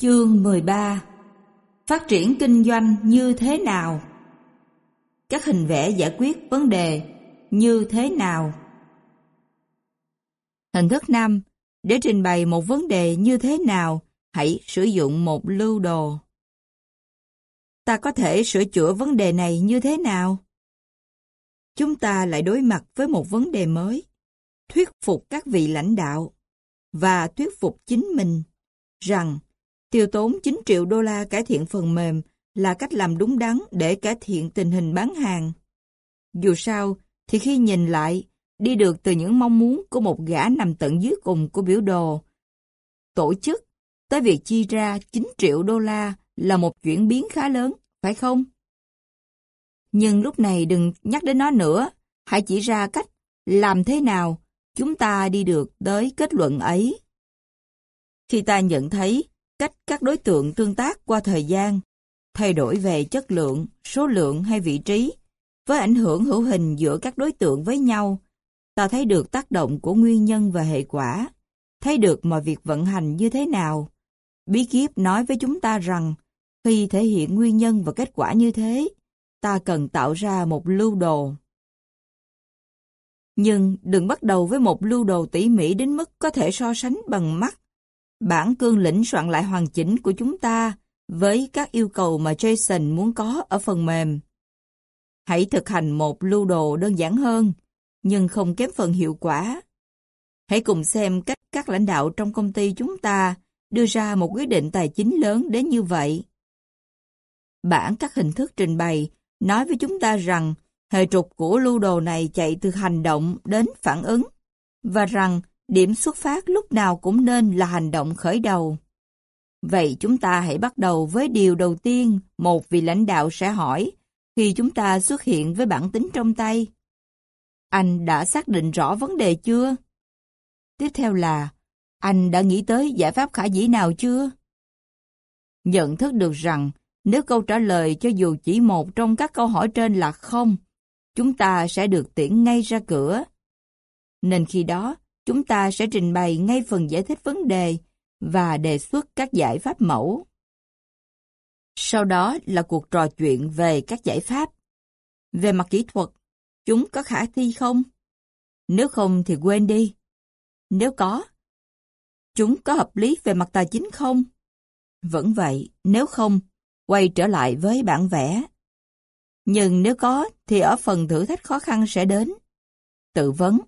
Chương 13 Phát triển kinh doanh như thế nào? Các hình vẽ giải quyết vấn đề như thế nào? Hình thức 5 Để trình bày một vấn đề như thế nào, hãy sử dụng một lưu đồ. Ta có thể sửa chữa vấn đề này như thế nào? Chúng ta lại đối mặt với một vấn đề mới, thuyết phục các vị lãnh đạo và thuyết phục chính mình rằng tiêu tốn 9 triệu đô la cải thiện phần mềm là cách làm đúng đắn để cải thiện tình hình bán hàng. Dù sao, thì khi nhìn lại, đi được từ những mong muốn của một gã nằm tận dưới cùng của biểu đồ, tổ chức, tới việc chi ra 9 triệu đô la là một chuyển biến khá lớn, phải không? Nhưng lúc này đừng nhắc đến nó nữa, hãy chỉ ra cách làm thế nào chúng ta đi được tới kết luận ấy. Khi ta nhận thấy cách các đối tượng tương tác qua thời gian, thay đổi về chất lượng, số lượng hay vị trí, với ảnh hưởng hữu hình giữa các đối tượng với nhau, ta thấy được tác động của nguyên nhân và hệ quả, thấy được mọi việc vận hành như thế nào. Bí kíp nói với chúng ta rằng, khi thể hiện nguyên nhân và kết quả như thế, ta cần tạo ra một lưu đồ. Nhưng đừng bắt đầu với một lưu đồ tỉ mỉ đến mức có thể so sánh bằng mắt. Bản cương lĩnh soạn lại hoàn chỉnh của chúng ta với các yêu cầu mà Jason muốn có ở phần mềm. Hãy thực hành một lưu đồ đơn giản hơn, nhưng không kém phần hiệu quả. Hãy cùng xem cách các lãnh đạo trong công ty chúng ta đưa ra một quyết định tài chính lớn đến như vậy. Bản các hình thức trình bày nói với chúng ta rằng hệ trục của lưu đồ này chạy từ hành động đến phản ứng, và rằng điểm xuất phát lúc nào cũng nên là hành động khởi đầu. Vậy chúng ta hãy bắt đầu với điều đầu tiên một vị lãnh đạo sẽ hỏi khi chúng ta xuất hiện với bản tính trong tay. Anh đã xác định rõ vấn đề chưa? Tiếp theo là, anh đã nghĩ tới giải pháp khả dĩ nào chưa? Nhận thức được rằng, nếu câu trả lời cho dù chỉ một trong các câu hỏi trên là không, chúng ta sẽ được tiễn ngay ra cửa. Nên khi đó, chúng ta sẽ trình bày ngay phần giải thích vấn đề và đề xuất các giải pháp mẫu. Sau đó là cuộc trò chuyện về các giải pháp. Về mặt kỹ thuật, chúng có khả thi không? Nếu không thì quên đi. Nếu có, chúng có hợp lý về mặt tài chính không? Vẫn vậy, nếu không, quay trở lại với bản vẽ. Nhưng nếu có, thì ở phần thử thách khó khăn sẽ đến. Tự vấn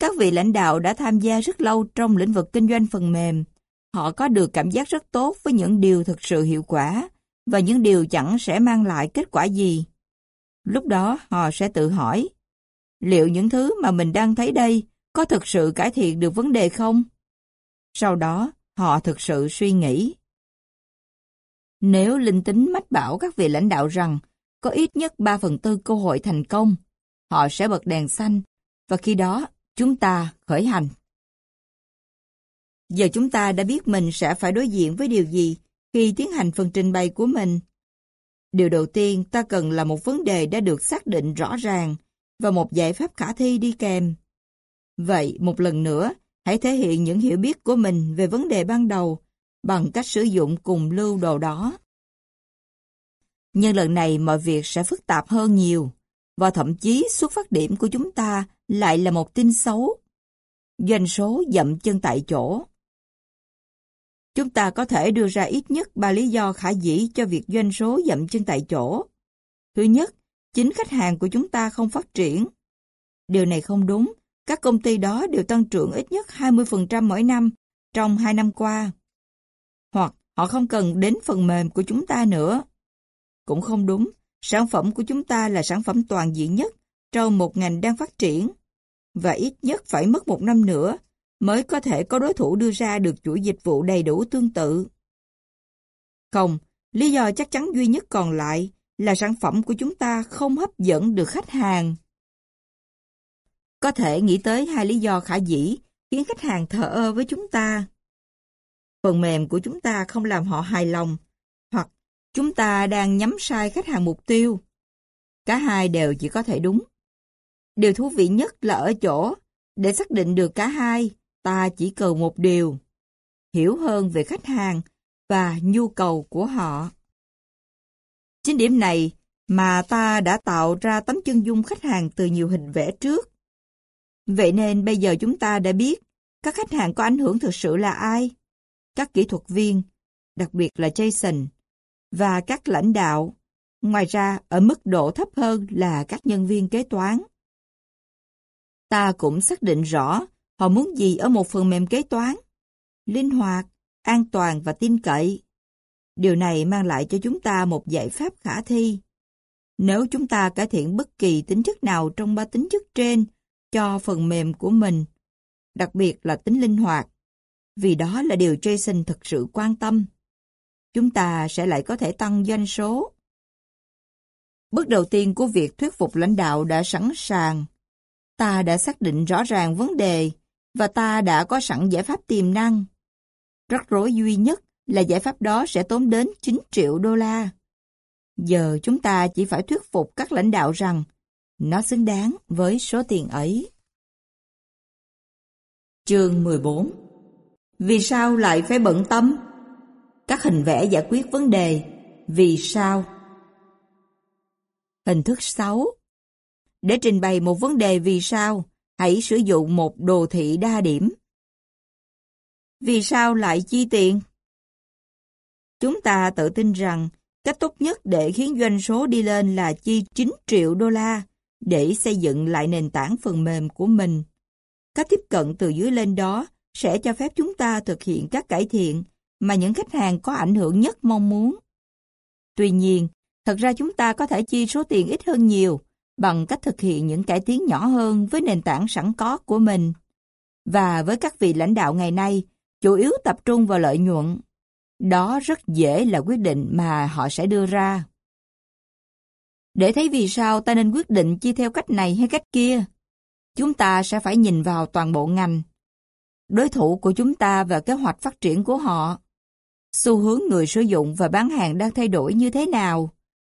các vị lãnh đạo đã tham gia rất lâu trong lĩnh vực kinh doanh phần mềm. Họ có được cảm giác rất tốt với những điều thực sự hiệu quả và những điều chẳng sẽ mang lại kết quả gì. Lúc đó họ sẽ tự hỏi, liệu những thứ mà mình đang thấy đây có thực sự cải thiện được vấn đề không? Sau đó, họ thực sự suy nghĩ. Nếu linh tính mách bảo các vị lãnh đạo rằng có ít nhất 3 phần tư cơ hội thành công, họ sẽ bật đèn xanh và khi đó chúng ta khởi hành. Giờ chúng ta đã biết mình sẽ phải đối diện với điều gì khi tiến hành phần trình bày của mình. Điều đầu tiên ta cần là một vấn đề đã được xác định rõ ràng và một giải pháp khả thi đi kèm. Vậy, một lần nữa, hãy thể hiện những hiểu biết của mình về vấn đề ban đầu bằng cách sử dụng cùng lưu đồ đó. Nhưng lần này mọi việc sẽ phức tạp hơn nhiều, và thậm chí xuất phát điểm của chúng ta lại là một tin xấu. Doanh số dậm chân tại chỗ. Chúng ta có thể đưa ra ít nhất ba lý do khả dĩ cho việc doanh số dậm chân tại chỗ. Thứ nhất, chính khách hàng của chúng ta không phát triển. Điều này không đúng, các công ty đó đều tăng trưởng ít nhất 20% mỗi năm trong hai năm qua. Hoặc họ không cần đến phần mềm của chúng ta nữa. Cũng không đúng, sản phẩm của chúng ta là sản phẩm toàn diện nhất trong một ngành đang phát triển. Và ít nhất phải mất một năm nữa mới có thể có đối thủ đưa ra được chuỗi dịch vụ đầy đủ tương tự. Không, lý do chắc chắn duy nhất còn lại là sản phẩm của chúng ta không hấp dẫn được khách hàng. Có thể nghĩ tới hai lý do khả dĩ khiến khách hàng thờ ơ với chúng ta. Phần mềm của chúng ta không làm họ hài lòng, chúng ta đang nhắm sai khách hàng mục tiêu. Cả hai đều chỉ có thể đúng. Điều thú vị nhất là ở chỗ, để xác định được cả hai, ta chỉ cần một điều. Hiểu hơn về khách hàng và nhu cầu của họ. Chính điểm này mà ta đã tạo ra tấm chân dung khách hàng từ nhiều hình vẽ trước. Vậy nên bây giờ chúng ta đã biết các khách hàng có ảnh hưởng thực sự là ai? Các kỹ thuật viên, đặc biệt là Jason, và các lãnh đạo. Ngoài ra, ở mức độ thấp hơn là các nhân viên kế toán. Ta cũng xác định rõ họ muốn gì ở một phần mềm kế toán. Linh hoạt, an toàn và tin cậy. Điều này mang lại cho chúng ta một giải pháp khả thi. Nếu chúng ta cải thiện bất kỳ tính chất nào trong ba tính chất trên cho phần mềm của mình, đặc biệt là tính linh hoạt, vì đó là điều Jason thực sự quan tâm. Chúng ta sẽ lại có thể tăng doanh số. Bước đầu tiên của việc thuyết phục lãnh đạo đã sẵn sàng. Ta đã xác định rõ ràng vấn đề và ta đã có sẵn giải pháp tiềm năng. Rắc rối duy nhất là giải pháp đó sẽ tốn đến 9 triệu đô la. Giờ chúng ta chỉ phải thuyết phục các lãnh đạo rằng nó xứng đáng với số tiền ấy. Chương 14 Vì sao lại phải bận tâm? Các hình vẽ giải quyết vấn đề Vì sao? Hình thức 6 Để trình bày một vấn đề vì sao, hãy sử dụng một đồ thị đa điểm. Vì sao lại chi tiền? Chúng ta tự tin rằng cách tốt nhất để khiến doanh số đi lên là chi 9 triệu đô la để xây dựng lại nền tảng phần mềm của mình. Cách tiếp cận từ dưới lên đó sẽ cho phép chúng ta thực hiện các cải thiện mà những khách hàng có ảnh hưởng nhất mong muốn. Tuy nhiên, thật ra chúng ta có thể chi số tiền ít hơn nhiều bằng cách thực hiện những cải tiến nhỏ hơn với nền tảng sẵn có của mình. Và với các vị lãnh đạo ngày nay, chủ yếu tập trung vào lợi nhuận. Đó rất dễ là quyết định mà họ sẽ đưa ra. Để thấy vì sao ta nên quyết định chi theo cách này hay cách kia, chúng ta sẽ phải nhìn vào toàn bộ ngành, đối thủ của chúng ta và kế hoạch phát triển của họ, xu hướng người sử dụng và bán hàng đang thay đổi như thế nào,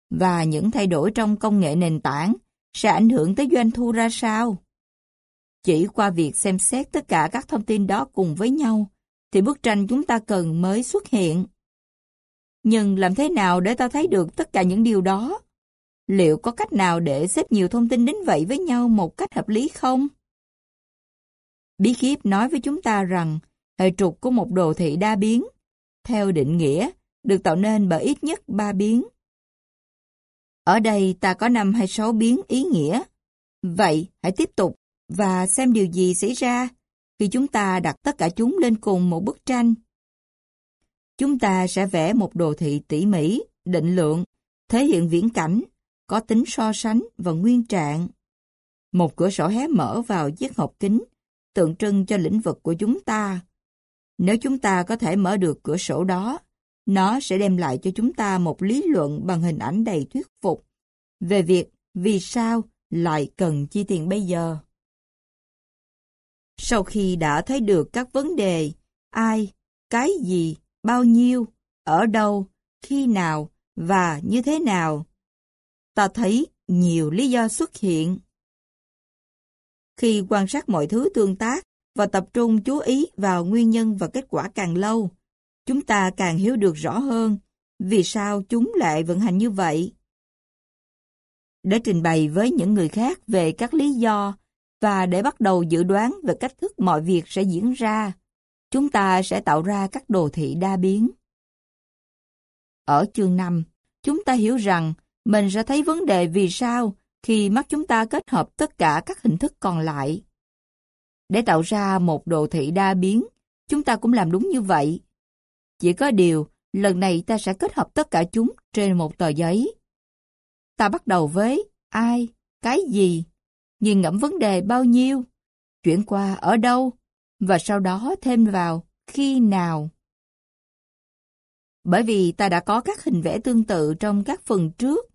và những thay đổi trong công nghệ nền tảng sẽ ảnh hưởng tới doanh thu ra sao. Chỉ qua việc xem xét tất cả các thông tin đó cùng với nhau, thì bức tranh chúng ta cần mới xuất hiện. Nhưng làm thế nào để ta thấy được tất cả những điều đó? Liệu có cách nào để xếp nhiều thông tin đến vậy với nhau một cách hợp lý không? Bí kíp nói với chúng ta rằng hệ trục của một đồ thị đa biến, theo định nghĩa, được tạo nên bởi ít nhất 3 biến. Ở đây ta có 5 hay 6 biến ý nghĩa. Vậy hãy tiếp tục và xem điều gì xảy ra khi chúng ta đặt tất cả chúng lên cùng một bức tranh. Chúng ta sẽ vẽ một đồ thị tỉ mỉ, định lượng, thể hiện viễn cảnh, có tính so sánh và nguyên trạng. Một cửa sổ hé mở vào chiếc hộp kính, tượng trưng cho lĩnh vực của chúng ta. Nếu chúng ta có thể mở được cửa sổ đó, nó sẽ đem lại cho chúng ta một lý luận bằng hình ảnh đầy thuyết phục về việc vì sao lại cần chi tiền bây giờ. Sau khi đã thấy được các vấn đề, ai, cái gì, bao nhiêu, ở đâu, khi nào và như thế nào, ta thấy nhiều lý do xuất hiện. Khi quan sát mọi thứ tương tác và tập trung chú ý vào nguyên nhân và kết quả càng lâu, chúng ta càng hiểu được rõ hơn vì sao chúng lại vận hành như vậy. Để trình bày với những người khác về các lý do và để bắt đầu dự đoán về cách thức mọi việc sẽ diễn ra, chúng ta sẽ tạo ra các đồ thị đa biến. Ở chương 5, chúng ta hiểu rằng mình sẽ thấy vấn đề vì sao khi mắt chúng ta kết hợp tất cả các hình thức còn lại. Để tạo ra một đồ thị đa biến, chúng ta cũng làm đúng như vậy. Chỉ có điều, lần này ta sẽ kết hợp tất cả chúng trên một tờ giấy. Ta bắt đầu với ai, cái gì, nghiền ngẫm vấn đề bao nhiêu, chuyển qua ở đâu, và sau đó thêm vào khi nào. Bởi vì ta đã có các hình vẽ tương tự trong các phần trước,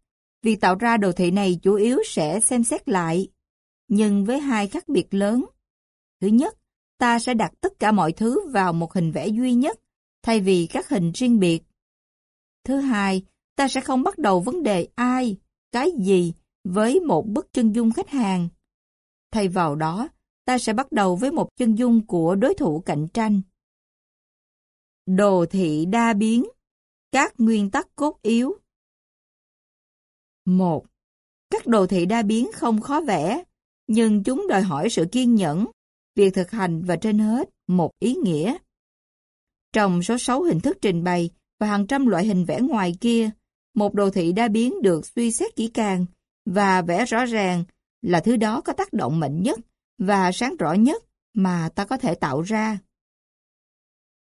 việc tạo ra đồ thị này chủ yếu sẽ xem xét lại, nhưng với hai khác biệt lớn. Thứ nhất, ta sẽ đặt tất cả mọi thứ vào một hình vẽ duy nhất, thay vì các hình riêng biệt. Thứ hai, ta sẽ không bắt đầu vấn đề ai, cái gì với một bức chân dung khách hàng. Thay vào đó, ta sẽ bắt đầu với một chân dung của đối thủ cạnh tranh. Đồ thị đa biến Các nguyên tắc cốt yếu 1. Các đồ thị đa biến không khó vẽ, nhưng chúng đòi hỏi sự kiên nhẫn, việc thực hành và trên hết một ý nghĩa. Trong số 6 hình thức trình bày và hàng trăm loại hình vẽ ngoài kia, một đồ thị đa biến được suy xét kỹ càng và vẽ rõ ràng là thứ đó có tác động mạnh nhất và sáng rõ nhất mà ta có thể tạo ra.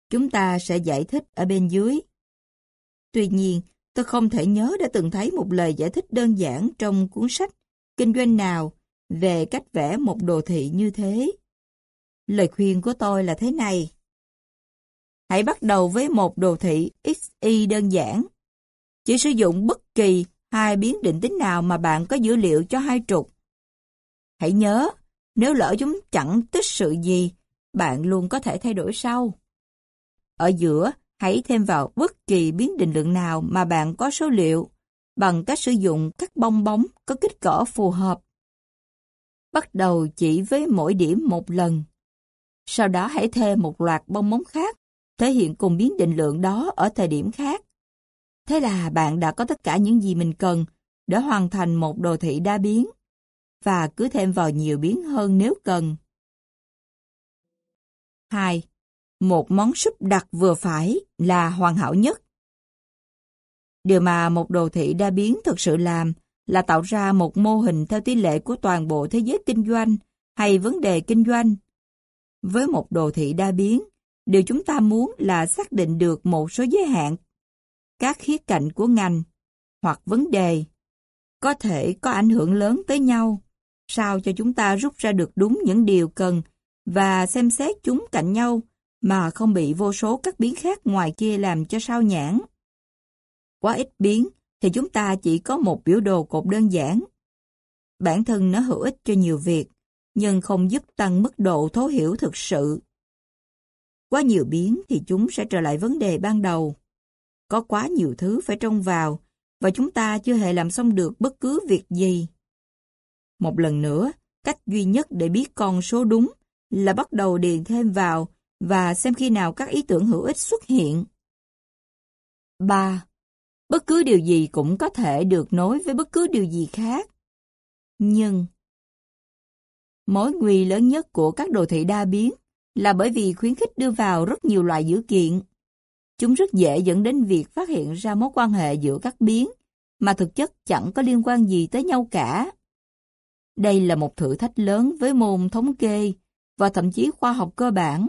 Chúng ta sẽ giải thích ở bên dưới. Tuy nhiên, tôi không thể nhớ đã từng thấy một lời giải thích đơn giản trong cuốn sách kinh doanh nào về cách vẽ một đồ thị như thế. Lời khuyên của tôi là thế này. Hãy bắt đầu với một đồ thị XY đơn giản. Chỉ sử dụng bất kỳ hai biến định tính nào mà bạn có dữ liệu cho hai trục. Hãy nhớ, nếu lỡ chúng chẳng tích sự gì, bạn luôn có thể thay đổi sau. Ở giữa, hãy thêm vào bất kỳ biến định lượng nào mà bạn có số liệu bằng cách sử dụng các bong bóng có kích cỡ phù hợp. Bắt đầu chỉ với mỗi điểm một lần. Sau đó hãy thêm một loạt bong bóng khác, thể hiện cùng biến định lượng đó ở thời điểm khác. Thế là bạn đã có tất cả những gì mình cần để hoàn thành một đồ thị đa biến, và cứ thêm vào nhiều biến hơn nếu cần. 2. Một món súp đặc vừa phải là hoàn hảo nhất. Điều mà một đồ thị đa biến thực sự làm là tạo ra một mô hình theo tỷ lệ của toàn bộ thế giới kinh doanh hay vấn đề kinh doanh. Với một đồ thị đa biến, điều chúng ta muốn là xác định được một số giới hạn, các khía cạnh của ngành hoặc vấn đề có thể có ảnh hưởng lớn tới nhau, sao cho chúng ta rút ra được đúng những điều cần và xem xét chúng cạnh nhau mà không bị vô số các biến khác ngoài kia làm cho sao nhãn. Quá ít biến thì chúng ta chỉ có một biểu đồ cột đơn giản. Bản thân nó hữu ích cho nhiều việc, nhưng không giúp tăng mức độ thấu hiểu thực sự. Quá nhiều biến thì chúng sẽ trở lại vấn đề ban đầu. Có quá nhiều thứ phải trông vào, và chúng ta chưa hề làm xong được bất cứ việc gì. Một lần nữa, cách duy nhất để biết con số đúng là bắt đầu điền thêm vào và xem khi nào các ý tưởng hữu ích xuất hiện. 3. Bất cứ điều gì cũng có thể được nối với bất cứ điều gì khác. Nhưng Mối nguy lớn nhất của các đồ thị đa biến là bởi vì khuyến khích đưa vào rất nhiều loại dữ kiện. Chúng rất dễ dẫn đến việc phát hiện ra mối quan hệ giữa các biến mà thực chất chẳng có liên quan gì tới nhau cả. Đây là một thử thách lớn với môn thống kê và thậm chí khoa học cơ bản.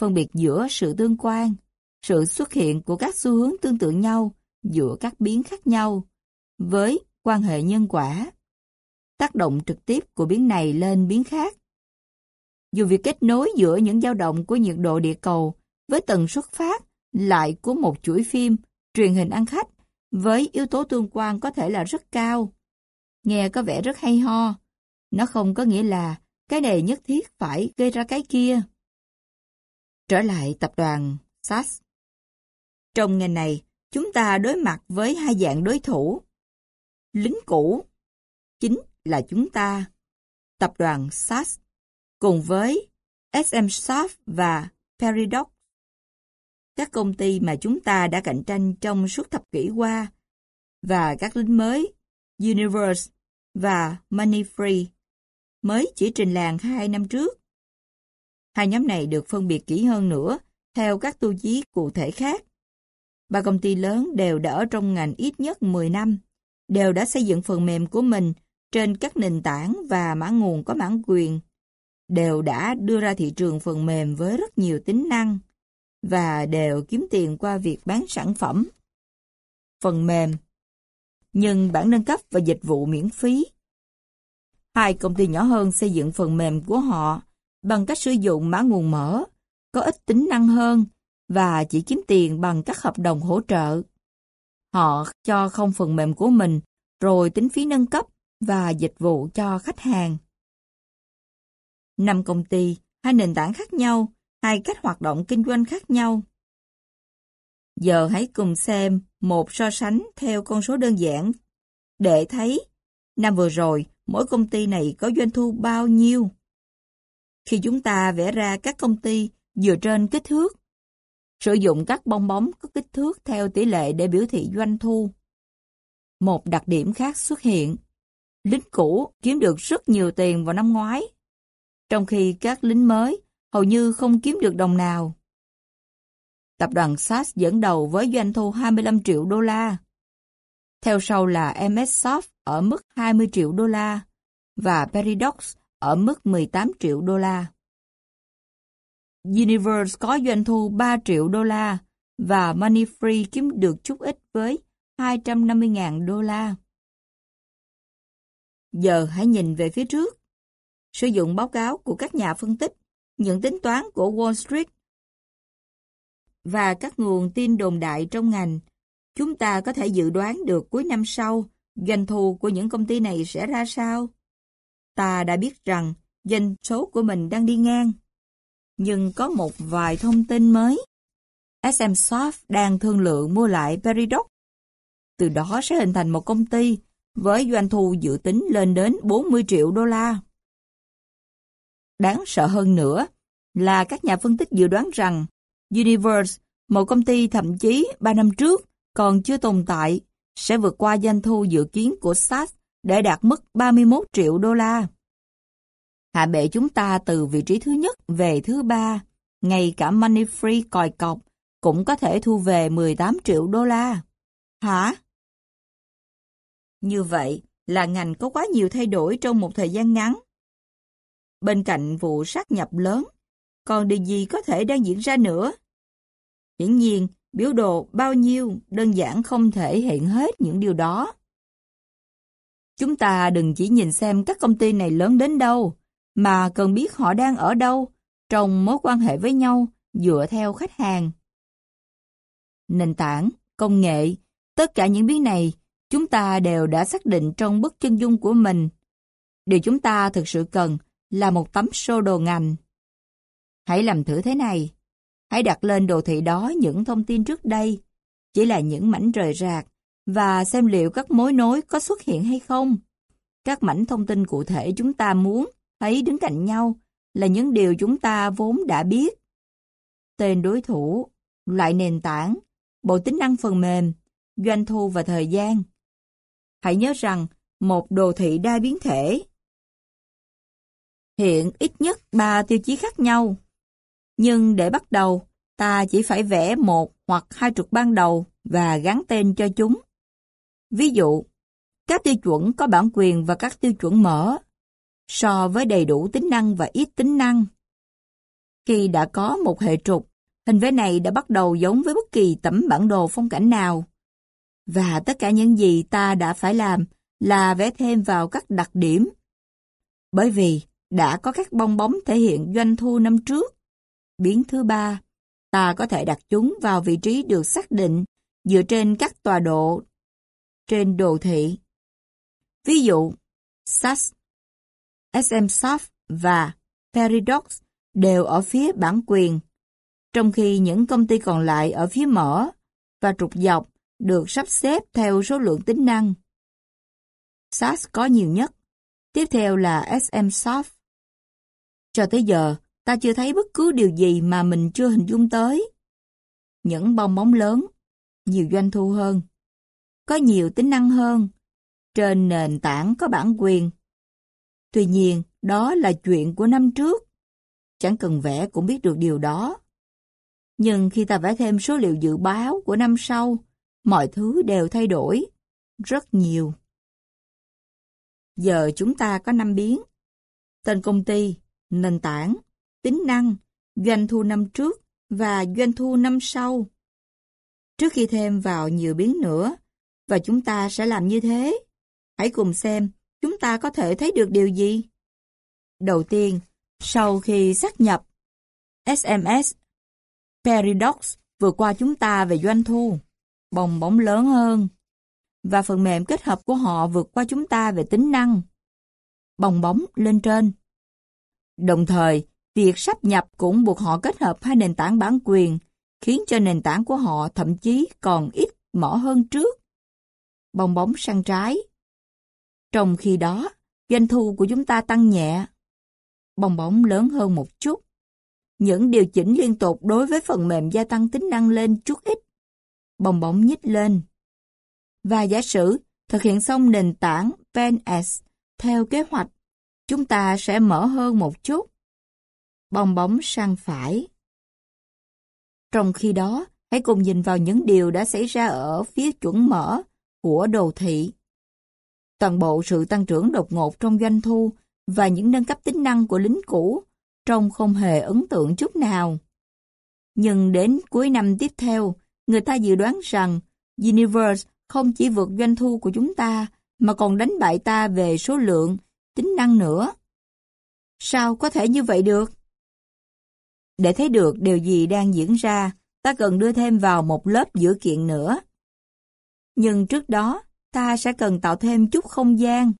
Phân biệt giữa sự tương quan, sự xuất hiện của các xu hướng tương tự nhau giữa các biến khác nhau với quan hệ nhân quả. Tác động trực tiếp của biến này lên biến khác. Dù việc kết nối giữa những dao động của nhiệt độ địa cầu với tần xuất phát lại của một chuỗi phim truyền hình ăn khách với yếu tố tương quan có thể là rất cao. Nghe có vẻ rất hay ho. Nó không có nghĩa là cái này nhất thiết phải gây ra cái kia. Trở lại tập đoàn SAS. Trong ngành này, chúng ta đối mặt với hai dạng đối thủ. Lính cũ, chính là chúng ta, tập đoàn SAS, cùng với SM Soft và Peridot, Các công ty mà chúng ta đã cạnh tranh trong suốt thập kỷ qua, và các lính mới, Universe và Money Free, mới chỉ trình làng hai năm trước. Hai nhóm này được phân biệt kỹ hơn nữa theo các tiêu chí cụ thể khác. Ba công ty lớn đều đã ở trong ngành ít nhất 10 năm, đều đã xây dựng phần mềm của mình trên các nền tảng và mã nguồn có bản quyền, đều đã đưa ra thị trường phần mềm với rất nhiều tính năng và đều kiếm tiền qua việc bán sản phẩm. Phần mềm Nhưng bản nâng cấp và dịch vụ miễn phí. Hai công ty nhỏ hơn xây dựng phần mềm của họ bằng cách sử dụng mã nguồn mở, có ít tính năng hơn và chỉ kiếm tiền bằng các hợp đồng hỗ trợ. Họ cho không phần mềm của mình rồi tính phí nâng cấp và dịch vụ cho khách hàng. Năm công ty, hai nền tảng khác nhau, hai cách hoạt động kinh doanh khác nhau. Giờ hãy cùng xem một so sánh theo con số đơn giản để thấy năm vừa rồi mỗi công ty này có doanh thu bao nhiêu. Khi chúng ta vẽ ra các công ty dựa trên kích thước, Sử dụng các bong bóng có kích thước theo tỷ lệ để biểu thị doanh thu. Một đặc điểm khác xuất hiện. Lính cũ kiếm được rất nhiều tiền vào năm ngoái, trong khi các lính mới hầu như không kiếm được đồng nào. Tập đoàn SAS dẫn đầu với doanh thu 25 triệu đô la. Theo sau là MS Soft ở mức 20 triệu đô la và Paradox ở mức 18 triệu đô la. Universe có doanh thu 3 triệu đô la và Money Free kiếm được chút ít với 250.000 đô la. Giờ hãy nhìn về phía trước. Sử dụng báo cáo của các nhà phân tích, những tính toán của Wall Street và các nguồn tin đồn đại trong ngành, chúng ta có thể dự đoán được cuối năm sau doanh thu của những công ty này sẽ ra sao. Ta đã biết rằng doanh số của mình đang đi ngang. Nhưng có một vài thông tin mới. SM Soft đang thương lượng mua lại Peridoc. Từ đó sẽ hình thành một công ty với doanh thu dự tính lên đến 40 triệu đô la. Đáng sợ hơn nữa là các nhà phân tích dự đoán rằng Universe, một công ty thậm chí 3 năm trước còn chưa tồn tại, sẽ vượt qua doanh thu dự kiến của SAS để đạt mức 31 triệu đô la. Hạ bệ chúng ta từ vị trí thứ nhất về thứ ba, ngay cả Money Free còi cọc cũng có thể thu về 18 triệu đô la. Hả? Như vậy là ngành có quá nhiều thay đổi trong một thời gian ngắn. Bên cạnh vụ sát nhập lớn, còn điều gì có thể đang diễn ra nữa? Hiển nhiên, biểu đồ bao nhiêu đơn giản không thể hiện hết những điều đó. Chúng ta đừng chỉ nhìn xem các công ty này lớn đến đâu, mà cần biết họ đang ở đâu trong mối quan hệ với nhau dựa theo khách hàng. Nền tảng, công nghệ, tất cả những biến này chúng ta đều đã xác định trong bức chân dung của mình. Điều chúng ta thực sự cần là một tấm sơ đồ ngành. Hãy làm thử thế này. Hãy đặt lên đồ thị đó những thông tin trước đây, chỉ là những mảnh rời rạc, và xem liệu các mối nối có xuất hiện hay không. Các mảnh thông tin cụ thể chúng ta muốn thấy đứng cạnh nhau là những điều chúng ta vốn đã biết. Tên đối thủ, loại nền tảng, bộ tính năng phần mềm, doanh thu và thời gian. Hãy nhớ rằng một đồ thị đa biến thể hiện ít nhất 3 tiêu chí khác nhau. Nhưng để bắt đầu, ta chỉ phải vẽ một hoặc hai trục ban đầu và gắn tên cho chúng. Ví dụ, các tiêu chuẩn có bản quyền và các tiêu chuẩn mở so với đầy đủ tính năng và ít tính năng. Khi đã có một hệ trục, hình vẽ này đã bắt đầu giống với bất kỳ tấm bản đồ phong cảnh nào. Và tất cả những gì ta đã phải làm là vẽ thêm vào các đặc điểm. Bởi vì đã có các bong bóng thể hiện doanh thu năm trước. Biến thứ ba, ta có thể đặt chúng vào vị trí được xác định dựa trên các tọa độ trên đồ thị. Ví dụ, SAS SMSoft và Paradox đều ở phía bản quyền, trong khi những công ty còn lại ở phía mở và trục dọc được sắp xếp theo số lượng tính năng. SAS có nhiều nhất, tiếp theo là SM Soft. Cho tới giờ, ta chưa thấy bất cứ điều gì mà mình chưa hình dung tới. Những bong bóng lớn, nhiều doanh thu hơn, có nhiều tính năng hơn, trên nền tảng có bản quyền Tuy nhiên, đó là chuyện của năm trước. Chẳng cần vẽ cũng biết được điều đó. Nhưng khi ta vẽ thêm số liệu dự báo của năm sau, mọi thứ đều thay đổi. Rất nhiều. Giờ chúng ta có năm biến. Tên công ty, nền tảng, tính năng, doanh thu năm trước và doanh thu năm sau. Trước khi thêm vào nhiều biến nữa, và chúng ta sẽ làm như thế. Hãy cùng xem chúng ta có thể thấy được điều gì? Đầu tiên, sau khi xác nhập, SMS, Paradox vừa qua chúng ta về doanh thu, bong bóng lớn hơn, và phần mềm kết hợp của họ vượt qua chúng ta về tính năng, bong bóng lên trên. Đồng thời, việc sắp nhập cũng buộc họ kết hợp hai nền tảng bản quyền, khiến cho nền tảng của họ thậm chí còn ít mở hơn trước. Bong bóng sang trái. Trong khi đó, doanh thu của chúng ta tăng nhẹ. Bong bóng lớn hơn một chút. những điều chỉnh liên tục đối với phần mềm gia tăng tính năng lên chút ít. Bong bóng nhích lên. Và giả sử thực hiện xong nền tảng PNS theo kế hoạch, chúng ta sẽ mở hơn một chút. Bong bóng sang phải. Trong khi đó, hãy cùng nhìn vào những điều đã xảy ra ở phía chuẩn mở của đồ thị. Toàn bộ sự tăng trưởng đột ngột trong doanh thu và những nâng cấp tính năng của lính cũ trông không hề ấn tượng chút nào. Nhưng đến cuối năm tiếp theo, người ta dự đoán rằng Universe không chỉ vượt doanh thu của chúng ta, mà còn đánh bại ta về số lượng, tính năng nữa. Sao có thể như vậy được? Để thấy được điều gì đang diễn ra, ta cần đưa thêm vào một lớp dữ kiện nữa. Nhưng trước đó, ta sẽ cần tạo thêm chút không gian.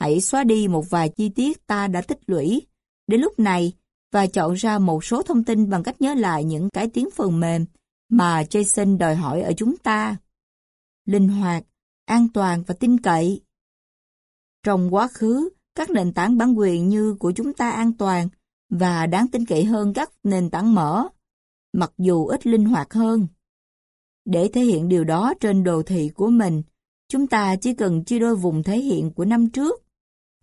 Hãy xóa đi một vài chi tiết ta đã tích lũy. Đến lúc này, và chọn ra một số thông tin bằng cách nhớ lại những cải tiến phần mềm mà Jason đòi hỏi ở chúng ta. Linh hoạt, an toàn và tin cậy. Trong quá khứ, các nền tảng bản quyền như của chúng ta an toàn và đáng tin cậy hơn các nền tảng mở, mặc dù ít linh hoạt hơn. Để thể hiện điều đó trên đồ thị của mình, chúng ta chỉ cần chia đôi vùng thể hiện của năm trước,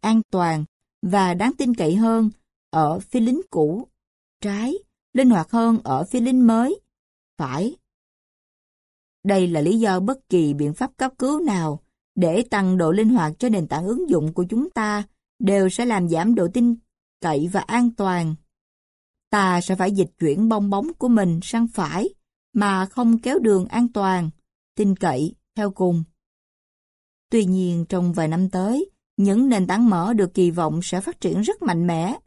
an toàn và đáng tin cậy hơn ở phía lính cũ, trái, linh hoạt hơn ở phía lính mới, phải. Đây là lý do bất kỳ biện pháp cấp cứu nào để tăng độ linh hoạt cho nền tảng ứng dụng của chúng ta đều sẽ làm giảm độ tin cậy và an toàn. Ta sẽ phải dịch chuyển bong bóng của mình sang phải mà không kéo đường an toàn, tin cậy theo cùng. Tuy nhiên trong vài năm tới, những nền tảng mở được kỳ vọng sẽ phát triển rất mạnh mẽ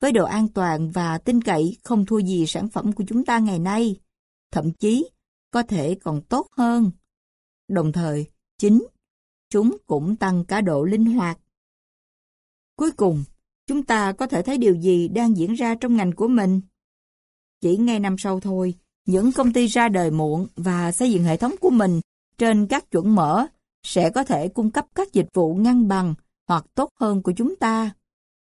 với độ an toàn và tin cậy không thua gì sản phẩm của chúng ta ngày nay, thậm chí có thể còn tốt hơn. Đồng thời, chính, chúng cũng tăng cả độ linh hoạt. Cuối cùng, chúng ta có thể thấy điều gì đang diễn ra trong ngành của mình. Chỉ ngay năm sau thôi, những công ty ra đời muộn và xây dựng hệ thống của mình trên các chuẩn mở sẽ có thể cung cấp các dịch vụ ngang bằng hoặc tốt hơn của chúng ta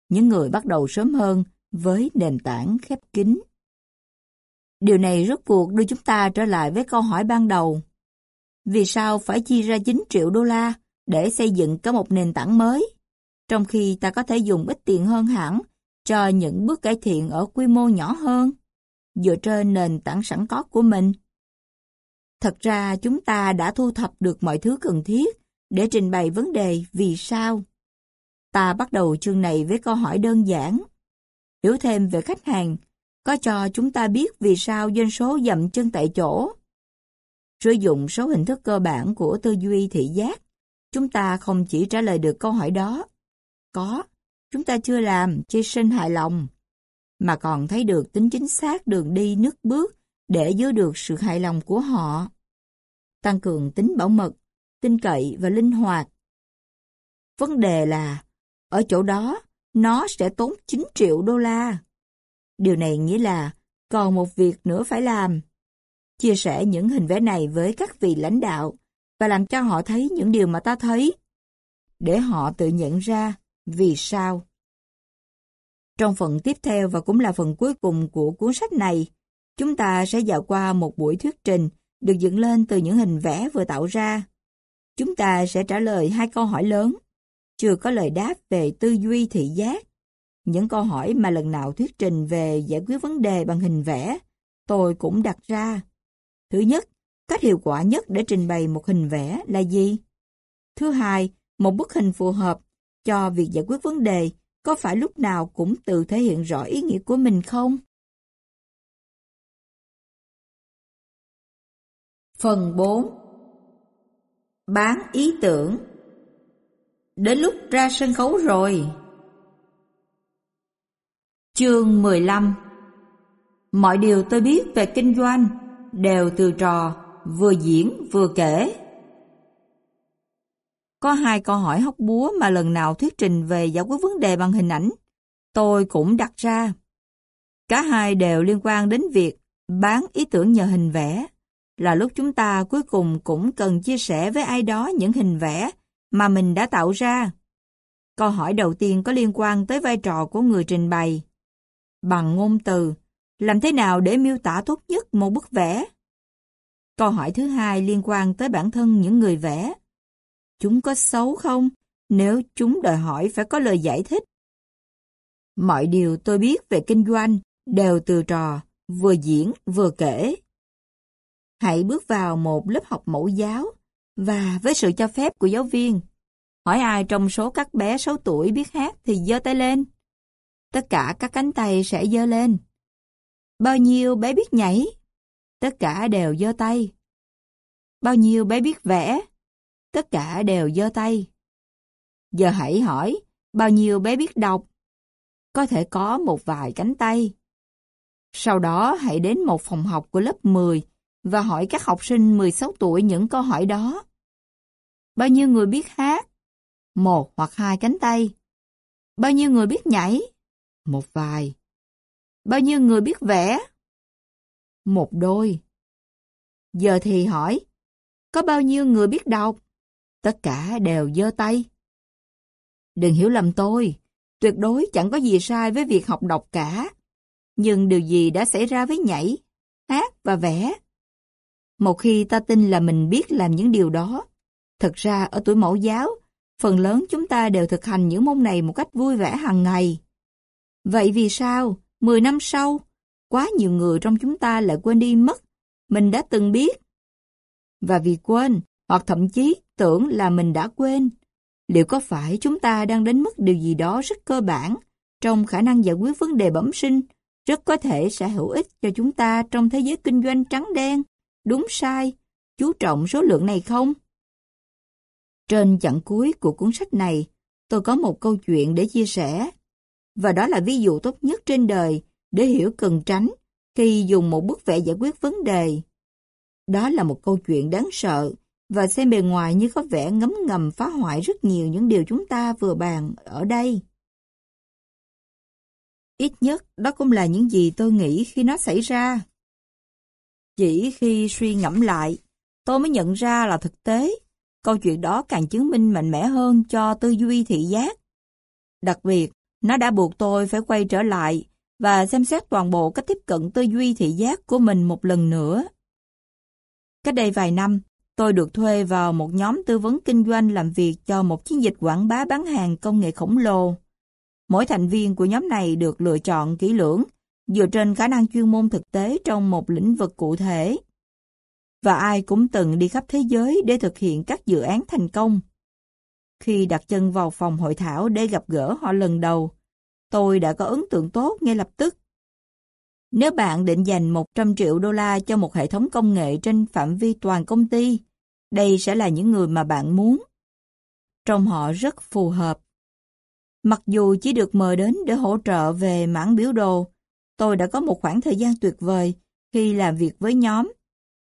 những người bắt đầu sớm hơn với nền tảng khép kín. Điều này rốt cuộc đưa chúng ta trở lại với câu hỏi ban đầu. Vì sao phải chi ra 9 triệu đô la để xây dựng có một nền tảng mới, trong khi ta có thể dùng ít tiền hơn hẳn cho những bước cải thiện ở quy mô nhỏ hơn, dựa trên nền tảng sẵn có của mình? Thật ra chúng ta đã thu thập được mọi thứ cần thiết để trình bày vấn đề vì sao. Ta bắt đầu chương này với câu hỏi đơn giản. Hiểu thêm về khách hàng, có cho chúng ta biết vì sao doanh số dậm chân tại chỗ. Sử dụng số hình thức cơ bản của tư duy thị giác, chúng ta không chỉ trả lời được câu hỏi đó. Có, chúng ta chưa làm, Jason hài lòng, mà còn thấy được tính chính xác đường đi nước bước để giữ được sự hài lòng của họ. Tăng cường tính bảo mật, tin cậy và linh hoạt. Vấn đề là ở chỗ đó, nó sẽ tốn 9 triệu đô la. Điều này nghĩa là còn một việc nữa phải làm. Chia sẻ những hình vẽ này với các vị lãnh đạo và làm cho họ thấy những điều mà ta thấy, để họ tự nhận ra vì sao. Trong phần tiếp theo và cũng là phần cuối cùng của cuốn sách này, chúng ta sẽ dạo qua một buổi thuyết trình được dựng lên từ những hình vẽ vừa tạo ra. Chúng ta sẽ trả lời hai câu hỏi lớn chưa có lời đáp về tư duy thị giác. Những câu hỏi mà lần nào thuyết trình về giải quyết vấn đề bằng hình vẽ, tôi cũng đặt ra. Thứ nhất, cách hiệu quả nhất để trình bày một hình vẽ là gì? Thứ hai, một bức hình phù hợp cho việc giải quyết vấn đề có phải lúc nào cũng tự thể hiện rõ ý nghĩa của mình không? Phần 4 Bán ý tưởng Đến lúc ra sân khấu rồi. Chương 15 Mọi điều tôi biết về kinh doanh đều từ trò vừa diễn vừa kể. Có hai câu hỏi hóc búa mà lần nào thuyết trình về giải quyết vấn đề bằng hình ảnh, tôi cũng đặt ra. Cả hai đều liên quan đến việc bán ý tưởng nhờ hình vẽ, là lúc chúng ta cuối cùng cũng cần chia sẻ với ai đó những hình vẽ mà mình đã tạo ra. Câu hỏi đầu tiên có liên quan tới vai trò của người trình bày. Bằng ngôn từ, Làm thế nào để miêu tả tốt nhất một bức vẽ? Câu hỏi thứ hai liên quan tới bản thân những người vẽ. Chúng có xấu không? Nếu chúng đòi hỏi phải có lời giải thích. Mọi điều tôi biết về kinh doanh đều từ trò, vừa diễn vừa kể. Hãy bước vào một lớp học mẫu giáo và với sự cho phép của giáo viên. Hỏi ai trong số các bé 6 tuổi biết hát thì giơ tay lên. Tất cả các cánh tay sẽ dơ lên. Bao nhiêu bé biết nhảy? Tất cả đều dơ tay. Bao nhiêu bé biết vẽ? Tất cả đều dơ tay. Giờ hãy hỏi, bao nhiêu bé biết đọc? Có thể có một vài cánh tay. Sau đó hãy đến một phòng học của lớp 10 và hỏi các học sinh 16 tuổi những câu hỏi đó. Bao nhiêu người biết hát? Một hoặc hai cánh tay. Bao nhiêu người biết nhảy? Một vài. Bao nhiêu người biết vẽ? Một đôi. Giờ thì hỏi, có bao nhiêu người biết đọc? Tất cả đều giơ tay. Đừng hiểu lầm tôi, tuyệt đối chẳng có gì sai với việc học đọc cả. Nhưng điều gì đã xảy ra với nhảy, hát và vẽ? Một khi ta tin là mình biết làm những điều đó, thật ra ở tuổi mẫu giáo, phần lớn chúng ta đều thực hành những môn này một cách vui vẻ hàng ngày. Vậy vì sao, 10 năm sau, quá nhiều người trong chúng ta lại quên đi mất, mình đã từng biết. Và vì quên, hoặc thậm chí tưởng là mình đã quên, liệu có phải chúng ta đang đến mức điều gì đó rất cơ bản trong khả năng giải quyết vấn đề bẩm sinh, rất có thể sẽ hữu ích cho chúng ta trong thế giới kinh doanh trắng đen, đúng sai, chú trọng số lượng này không? Trên chặng cuối của cuốn sách này, tôi có một câu chuyện để chia sẻ. Và đó là ví dụ tốt nhất trên đời để hiểu cần tránh khi dùng một bức vẽ giải quyết vấn đề. Đó là một câu chuyện đáng sợ và xem bề ngoài như có vẻ ngấm ngầm phá hoại rất nhiều những điều chúng ta vừa bàn ở đây. Ít nhất đó cũng là những gì tôi nghĩ khi nó xảy ra. Chỉ khi suy ngẫm lại, tôi mới nhận ra là thực tế, câu chuyện đó càng chứng minh mạnh mẽ hơn cho tư duy thị giác. Đặc biệt, nó đã buộc tôi phải quay trở lại và xem xét toàn bộ cách tiếp cận tư duy thị giác của mình một lần nữa. Cách đây vài năm, tôi được thuê vào một nhóm tư vấn kinh doanh làm việc cho một chiến dịch quảng bá bán hàng công nghệ khổng lồ. Mỗi thành viên của nhóm này được lựa chọn kỹ lưỡng dựa trên khả năng chuyên môn thực tế trong một lĩnh vực cụ thể. Và ai cũng từng đi khắp thế giới để thực hiện các dự án thành công. Khi đặt chân vào phòng hội thảo để gặp gỡ họ lần đầu, tôi đã có ấn tượng tốt ngay lập tức. Nếu bạn định dành 100 triệu đô la cho một hệ thống công nghệ trên phạm vi toàn công ty, đây sẽ là những người mà bạn muốn. Trong họ rất phù hợp. Mặc dù chỉ được mời đến để hỗ trợ về mảng biểu đồ, tôi đã có một khoảng thời gian tuyệt vời khi làm việc với nhóm,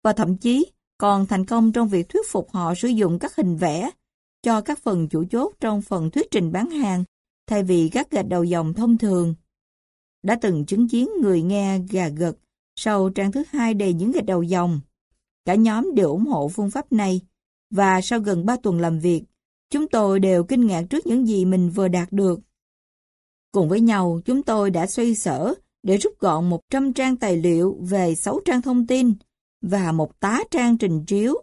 và thậm chí còn thành công trong việc thuyết phục họ sử dụng các hình vẽ cho các phần chủ chốt trong phần thuyết trình bán hàng thay vì các gạch đầu dòng thông thường. Đã từng chứng kiến người nghe gà gật sau trang thứ hai đầy những gạch đầu dòng. Cả nhóm đều ủng hộ phương pháp này và sau gần 3 tuần làm việc, chúng tôi đều kinh ngạc trước những gì mình vừa đạt được. Cùng với nhau, chúng tôi đã xoay sở để rút gọn 100 trang tài liệu về 6 trang thông tin và một tá trang trình chiếu.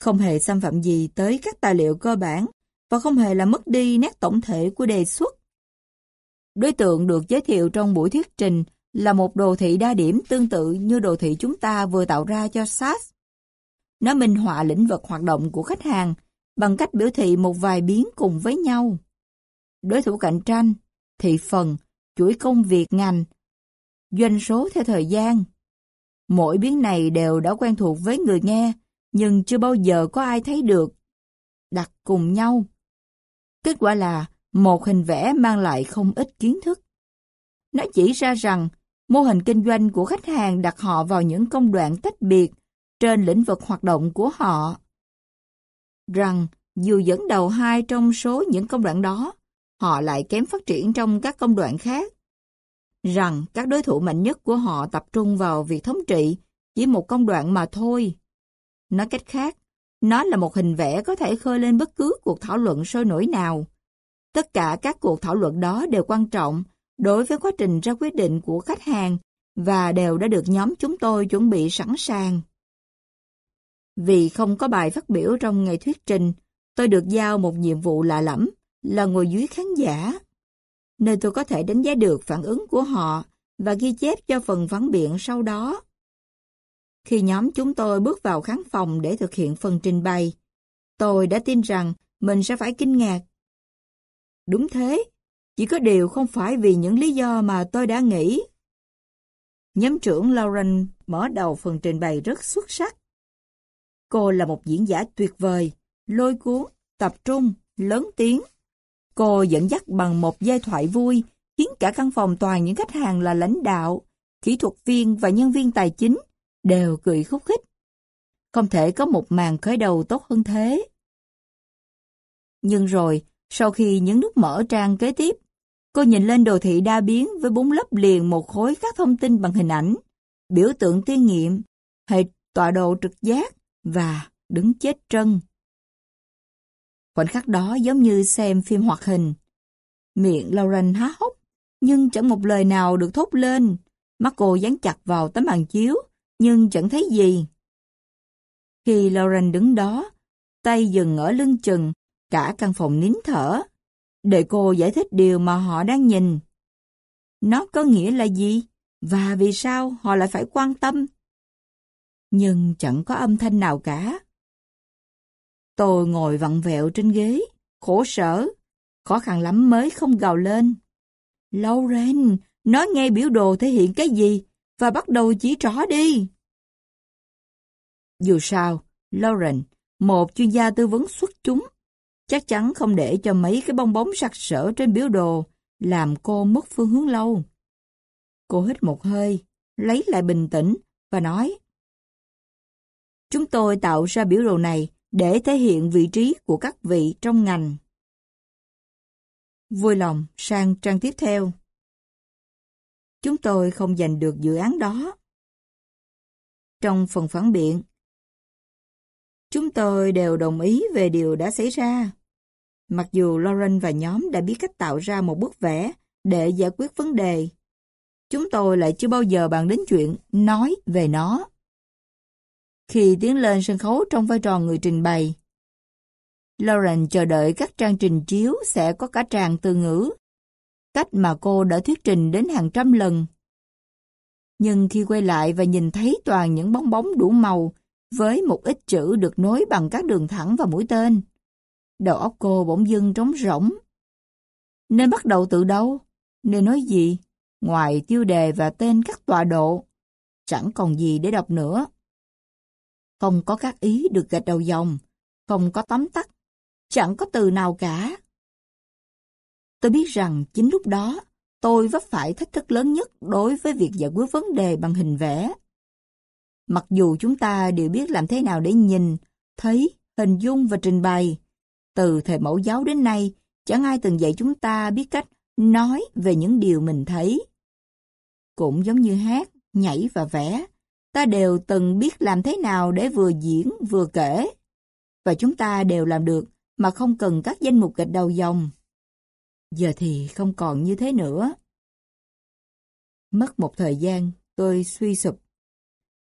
Không hề xâm phạm gì tới các tài liệu cơ bản và không hề là mất đi nét tổng thể của đề xuất. Đối tượng được giới thiệu trong buổi thuyết trình là một đồ thị đa điểm tương tự như đồ thị chúng ta vừa tạo ra cho SAS. Nó minh họa lĩnh vực hoạt động của khách hàng bằng cách biểu thị một vài biến cùng với nhau. Đối thủ cạnh tranh, thị phần, chuỗi công việc ngành, doanh số theo thời gian. Mỗi biến này đều đã quen thuộc với người nghe, nhưng chưa bao giờ có ai thấy được. Đặt cùng nhau. Kết quả là một hình vẽ mang lại không ít kiến thức. Nó chỉ ra rằng mô hình kinh doanh của khách hàng đặt họ vào những công đoạn tách biệt trên lĩnh vực hoạt động của họ. Rằng dù dẫn đầu hai trong số những công đoạn đó, họ lại kém phát triển trong các công đoạn khác. Rằng các đối thủ mạnh nhất của họ tập trung vào việc thống trị chỉ một công đoạn mà thôi. Nói cách khác, nó là một hình vẽ có thể khơi lên bất cứ cuộc thảo luận sôi nổi nào. Tất cả các cuộc thảo luận đó đều quan trọng đối với quá trình ra quyết định của khách hàng và đều đã được nhóm chúng tôi chuẩn bị sẵn sàng. Vì không có bài phát biểu trong ngày thuyết trình, tôi được giao một nhiệm vụ lạ lẫm là ngồi dưới khán giả, nơi tôi có thể đánh giá được phản ứng của họ và ghi chép cho phần phán biện sau đó. Khi nhóm chúng tôi bước vào khán phòng để thực hiện phần trình bày, tôi đã tin rằng mình sẽ phải kinh ngạc. Đúng thế, chỉ có điều không phải vì những lý do mà tôi đã nghĩ. Nhóm trưởng Lauren mở đầu phần trình bày rất xuất sắc. Cô là một diễn giả tuyệt vời, lôi cuốn, tập trung, lớn tiếng. Cô dẫn dắt bằng một giai thoại vui, khiến cả căn phòng toàn những khách hàng là lãnh đạo, kỹ thuật viên và nhân viên tài chính đều cười khúc khích. Không thể có một màn khởi đầu tốt hơn thế. Nhưng rồi, sau khi những nút mở trang kế tiếp, cô nhìn lên đồ thị đa biến với bốn lớp liền một khối các thông tin bằng hình ảnh, biểu tượng tiên nghiệm, hệ tọa độ trực giác và đứng chết trân. Khoảnh khắc đó giống như xem phim hoạt hình. Miệng Lauren há hốc, nhưng chẳng một lời nào được thốt lên. Mắt cô dán chặt vào tấm màn chiếu, nhưng chẳng thấy gì. Khi Lauren đứng đó, tay dừng ở lưng chừng, cả căn phòng nín thở, để cô giải thích điều mà họ đang nhìn. Nó có nghĩa là gì? Và vì sao họ lại phải quan tâm? Nhưng chẳng có âm thanh nào cả. Tôi ngồi vặn vẹo trên ghế, khổ sở, khó khăn lắm mới không gào lên. Lauren, nói nghe biểu đồ thể hiện cái gì và bắt đầu chỉ trỏ đi. Dù sao, Lauren, một chuyên gia tư vấn xuất chúng, chắc chắn không để cho mấy cái bong bóng sặc sỡ trên biểu đồ làm cô mất phương hướng lâu. Cô hít một hơi, lấy lại bình tĩnh và nói Chúng tôi tạo ra biểu đồ này để thể hiện vị trí của các vị trong ngành. Vui lòng sang trang tiếp theo. Chúng tôi không giành được dự án đó. Trong phần phản biện, chúng tôi đều đồng ý về điều đã xảy ra. Mặc dù Lauren và nhóm đã biết cách tạo ra một bức vẽ để giải quyết vấn đề, chúng tôi lại chưa bao giờ bàn đến chuyện nói về nó. Khi tiến lên sân khấu trong vai trò người trình bày, Lauren chờ đợi các trang trình chiếu sẽ có cả tràng từ ngữ, cách mà cô đã thuyết trình đến hàng trăm lần. Nhưng khi quay lại và nhìn thấy toàn những bóng bóng đủ màu với một ít chữ được nối bằng các đường thẳng và mũi tên, đầu óc cô bỗng dưng trống rỗng. Nên bắt đầu từ đâu? Nên nói gì? Ngoài tiêu đề và tên các tọa độ, chẳng còn gì để đọc nữa. Không có các ý được gạch đầu dòng, không có tóm tắt, chẳng có từ nào cả. Tôi biết rằng chính lúc đó, tôi vấp phải thách thức lớn nhất đối với việc giải quyết vấn đề bằng hình vẽ. Mặc dù chúng ta đều biết làm thế nào để nhìn, thấy, hình dung và trình bày, từ thời mẫu giáo đến nay, chẳng ai từng dạy chúng ta biết cách nói về những điều mình thấy. Cũng giống như hát, nhảy và vẽ, ta đều từng biết làm thế nào để vừa diễn vừa kể. Và chúng ta đều làm được mà không cần các danh mục gạch đầu dòng. Giờ thì không còn như thế nữa. Mất một thời gian, tôi suy sụp.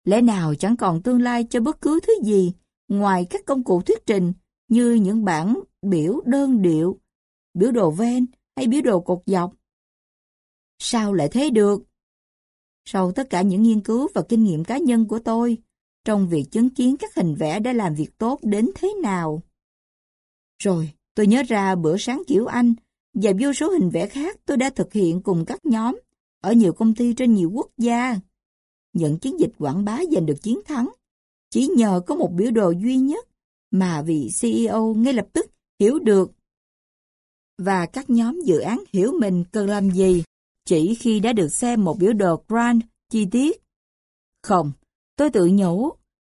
Lẽ nào chẳng còn tương lai cho bất cứ thứ gì ngoài các công cụ thuyết trình như những bản biểu đơn điệu, biểu đồ ven hay biểu đồ cột dọc? Sao lại thế được? Sau tất cả những nghiên cứu và kinh nghiệm cá nhân của tôi, trong việc chứng kiến các hình vẽ đã làm việc tốt đến thế nào. Rồi, tôi nhớ ra bữa sáng kiểu Anh và vô số hình vẽ khác tôi đã thực hiện cùng các nhóm ở nhiều công ty trên nhiều quốc gia. những chiến dịch quảng bá giành được chiến thắng chỉ nhờ có một biểu đồ duy nhất mà vị CEO ngay lập tức hiểu được. Và các nhóm dự án hiểu mình cần làm gì chỉ khi đã được xem một biểu đồ grand chi tiết. Không, tôi tự nhủ,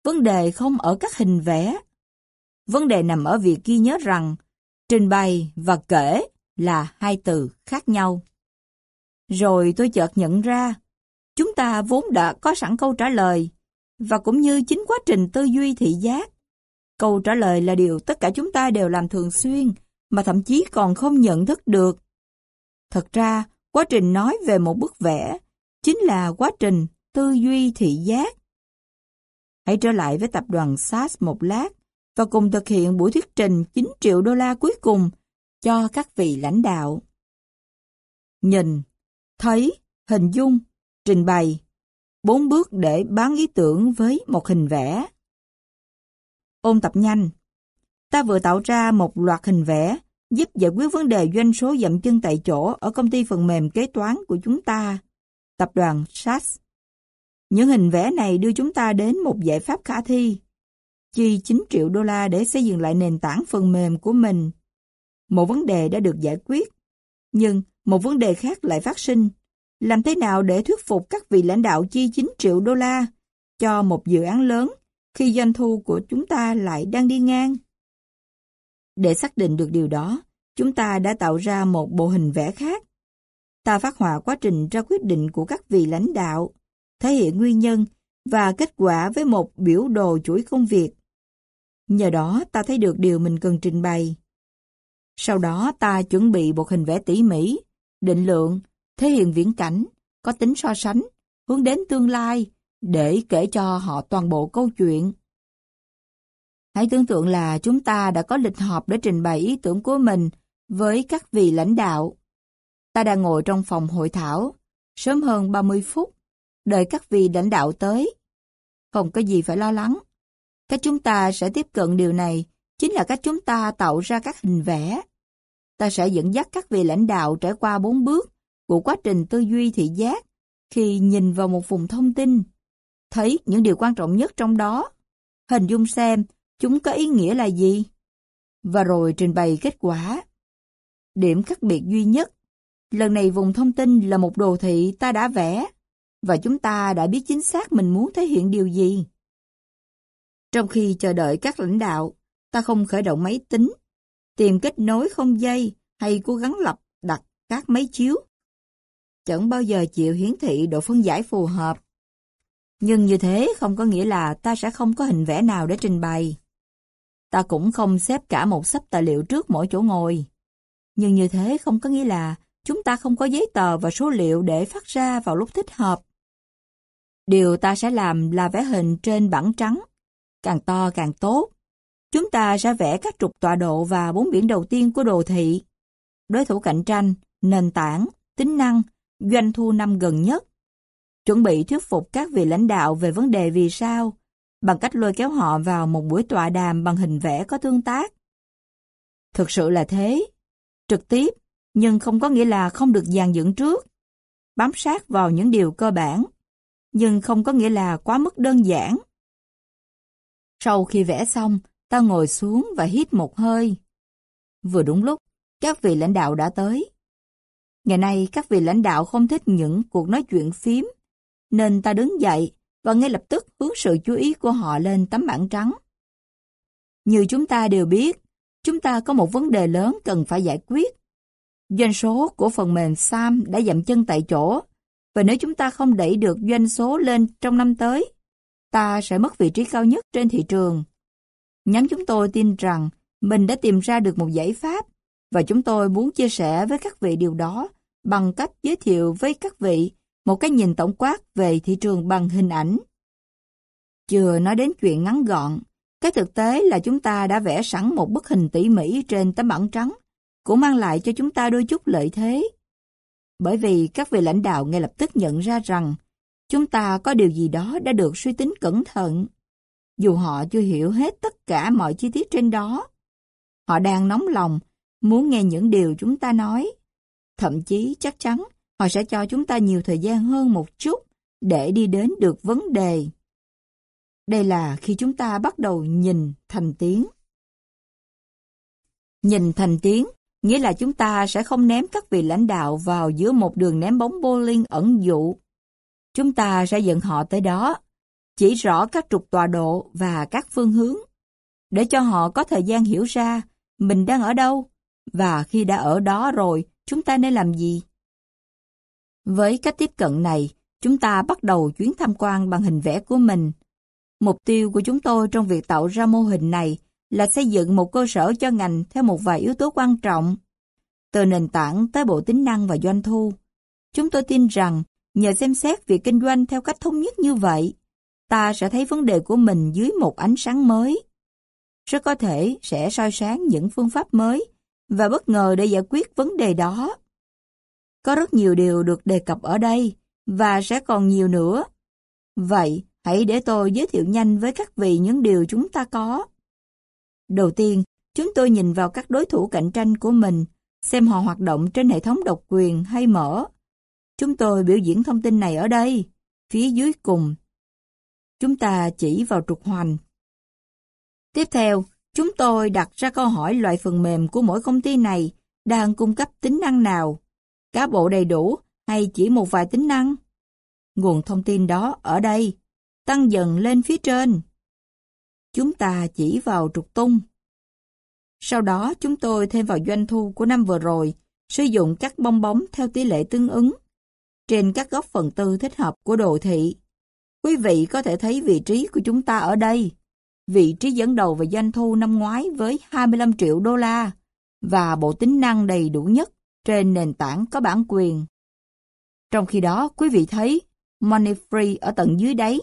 vấn đề không ở các hình vẽ. Vấn đề nằm ở việc ghi nhớ rằng trình bày và kể là hai từ khác nhau. Rồi tôi chợt nhận ra, chúng ta vốn đã có sẵn câu trả lời, và cũng như chính quá trình tư duy thị giác. Câu trả lời là điều tất cả chúng ta đều làm thường xuyên, mà thậm chí còn không nhận thức được. Thật ra, quá trình nói về một bức vẽ chính là quá trình tư duy thị giác. Hãy trở lại với tập đoàn SAS một lát và cùng thực hiện buổi thuyết trình 9 triệu đô la cuối cùng cho các vị lãnh đạo. Nhìn, thấy, hình dung, trình bày. Bốn bước để bán ý tưởng với một hình vẽ. Ôn tập nhanh. Ta vừa tạo ra một loạt hình vẽ giúp giải quyết vấn đề doanh số dậm chân tại chỗ ở công ty phần mềm kế toán của chúng ta, tập đoàn SAS. Những hình vẽ này đưa chúng ta đến một giải pháp khả thi. Chi 9 triệu đô la để xây dựng lại nền tảng phần mềm của mình. Một vấn đề đã được giải quyết. Nhưng một vấn đề khác lại phát sinh. Làm thế nào để thuyết phục các vị lãnh đạo chi 9 triệu đô la cho một dự án lớn khi doanh thu của chúng ta lại đang đi ngang? Để xác định được điều đó, chúng ta đã tạo ra một bộ hình vẽ khác. Ta phát họa quá trình ra quyết định của các vị lãnh đạo, thể hiện nguyên nhân và kết quả với một biểu đồ chuỗi công việc. Nhờ đó ta thấy được điều mình cần trình bày. Sau đó ta chuẩn bị một hình vẽ tỉ mỉ, định lượng, thể hiện viễn cảnh, có tính so sánh, hướng đến tương lai, để kể cho họ toàn bộ câu chuyện. Hãy tưởng tượng là chúng ta đã có lịch họp để trình bày ý tưởng của mình với các vị lãnh đạo. Ta đang ngồi trong phòng hội thảo, sớm hơn 30 phút, đợi các vị lãnh đạo tới. Không có gì phải lo lắng. các chúng ta sẽ tiếp cận điều này chính là cách chúng ta tạo ra các hình vẽ. Ta sẽ dẫn dắt các vị lãnh đạo trải qua bốn bước của quá trình tư duy thị giác khi nhìn vào một vùng thông tin, thấy những điều quan trọng nhất trong đó, hình dung xem chúng có ý nghĩa là gì, và rồi trình bày kết quả. Điểm khác biệt duy nhất, lần này vùng thông tin là một đồ thị ta đã vẽ, và chúng ta đã biết chính xác mình muốn thể hiện điều gì. Trong khi chờ đợi các lãnh đạo, ta không khởi động máy tính, tìm kết nối không dây hay cố gắng lập đặt các máy chiếu. Chẳng bao giờ chịu hiển thị độ phân giải phù hợp. Nhưng như thế không có nghĩa là ta sẽ không có hình vẽ nào để trình bày. Ta cũng không xếp cả một sắp tài liệu trước mỗi chỗ ngồi. Nhưng như thế không có nghĩa là chúng ta không có giấy tờ và số liệu để phát ra vào lúc thích hợp. Điều ta sẽ làm là vẽ hình trên bảng trắng, càng to càng tốt. Chúng ta sẽ vẽ các trục tọa độ và bốn biển đầu tiên của đồ thị. Đối thủ cạnh tranh, nền tảng, tính năng, doanh thu năm gần nhất. Chuẩn bị thuyết phục các vị lãnh đạo về vấn đề vì sao, bằng cách lôi kéo họ vào một buổi tọa đàm bằng hình vẽ có tương tác. Thực sự là thế. Trực tiếp, nhưng không có nghĩa là không được dàn dựng trước. Bám sát vào những điều cơ bản, nhưng không có nghĩa là quá mức đơn giản. Sau khi vẽ xong, ta ngồi xuống và hít một hơi. Vừa đúng lúc, các vị lãnh đạo đã tới. Ngày nay, các vị lãnh đạo không thích những cuộc nói chuyện phím, nên ta đứng dậy và ngay lập tức hướng sự chú ý của họ lên tấm bảng trắng. Như chúng ta đều biết, chúng ta có một vấn đề lớn cần phải giải quyết. Doanh số của phần mềm SAM đã dậm chân tại chỗ, và nếu chúng ta không đẩy được doanh số lên trong năm tới, ta sẽ mất vị trí cao nhất trên thị trường. Nhóm chúng tôi tin rằng mình đã tìm ra được một giải pháp, và chúng tôi muốn chia sẻ với các vị điều đó bằng cách giới thiệu với các vị một cái nhìn tổng quát về thị trường bằng hình ảnh. Chưa nói đến chuyện ngắn gọn, cái thực tế là chúng ta đã vẽ sẵn một bức hình tỉ mỉ trên tấm bảng trắng, cũng mang lại cho chúng ta đôi chút lợi thế. Bởi vì các vị lãnh đạo ngay lập tức nhận ra rằng chúng ta có điều gì đó đã được suy tính cẩn thận. Dù họ chưa hiểu hết tất cả mọi chi tiết trên đó, họ đang nóng lòng, muốn nghe những điều chúng ta nói. Thậm chí chắc chắn họ sẽ cho chúng ta nhiều thời gian hơn một chút để đi đến được vấn đề. Đây là khi chúng ta bắt đầu nhìn thành tiếng. Nhìn thành tiếng, nghĩa là chúng ta sẽ không ném các vị lãnh đạo vào giữa một đường ném bóng bowling ẩn dụ. Chúng ta sẽ dẫn họ tới đó, chỉ rõ các trục tọa độ và các phương hướng, để cho họ có thời gian hiểu ra mình đang ở đâu, và khi đã ở đó rồi, chúng ta nên làm gì. Với cách tiếp cận này, chúng ta bắt đầu chuyến tham quan bằng hình vẽ của mình. Mục tiêu của chúng tôi trong việc tạo ra mô hình này là xây dựng một cơ sở cho ngành theo một vài yếu tố quan trọng. Từ nền tảng tới bộ tính năng và doanh thu. Chúng tôi tin rằng nhờ xem xét việc kinh doanh theo cách thống nhất như vậy, ta sẽ thấy vấn đề của mình dưới một ánh sáng mới. Rất có thể sẽ soi sáng những phương pháp mới và bất ngờ để giải quyết vấn đề đó. Có rất nhiều điều được đề cập ở đây và sẽ còn nhiều nữa. Vậy, hãy để tôi giới thiệu nhanh với các vị những điều chúng ta có. Đầu tiên, chúng tôi nhìn vào các đối thủ cạnh tranh của mình, xem họ hoạt động trên hệ thống độc quyền hay mở. Chúng tôi biểu diễn thông tin này ở đây, phía dưới cùng. Chúng ta chỉ vào trục hoành. Tiếp theo, chúng tôi đặt ra câu hỏi loại phần mềm của mỗi công ty này đang cung cấp tính năng nào, cả bộ đầy đủ hay chỉ một vài tính năng. Nguồn thông tin đó ở đây, tăng dần lên phía trên. Chúng ta chỉ vào trục tung. Sau đó chúng tôi thêm vào doanh thu của năm vừa rồi, sử dụng các bong bóng theo tỷ lệ tương ứng trên các góc phần tư thích hợp của đồ thị. Quý vị có thể thấy vị trí của chúng ta ở đây. Vị trí dẫn đầu về doanh thu năm ngoái với 25 triệu đô la và bộ tính năng đầy đủ nhất trên nền tảng có bản quyền. Trong khi đó, quý vị thấy Money Free ở tận dưới đáy.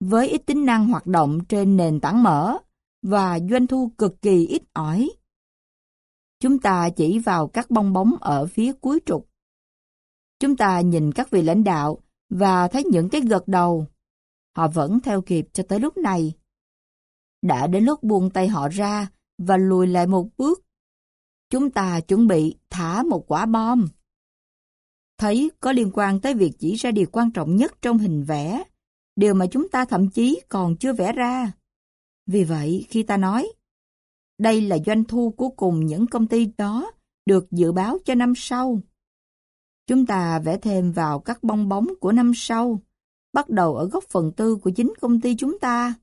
Với ít tính năng hoạt động trên nền tảng mở và doanh thu cực kỳ ít ỏi. Chúng ta chỉ vào các bong bóng ở phía cuối trục. Chúng ta nhìn các vị lãnh đạo và thấy những cái gật đầu. Họ vẫn theo kịp cho tới lúc này. Đã đến lúc buông tay họ ra và lùi lại một bước. Chúng ta chuẩn bị thả một quả bom. Thấy có liên quan tới việc chỉ ra điều quan trọng nhất trong hình vẽ, điều mà chúng ta thậm chí còn chưa vẽ ra. Vì vậy, khi ta nói, đây là doanh thu của cùng những công ty đó được dự báo cho năm sau. Chúng ta vẽ thêm vào các bong bóng của năm sau, bắt đầu ở góc phần tư của chính công ty chúng ta.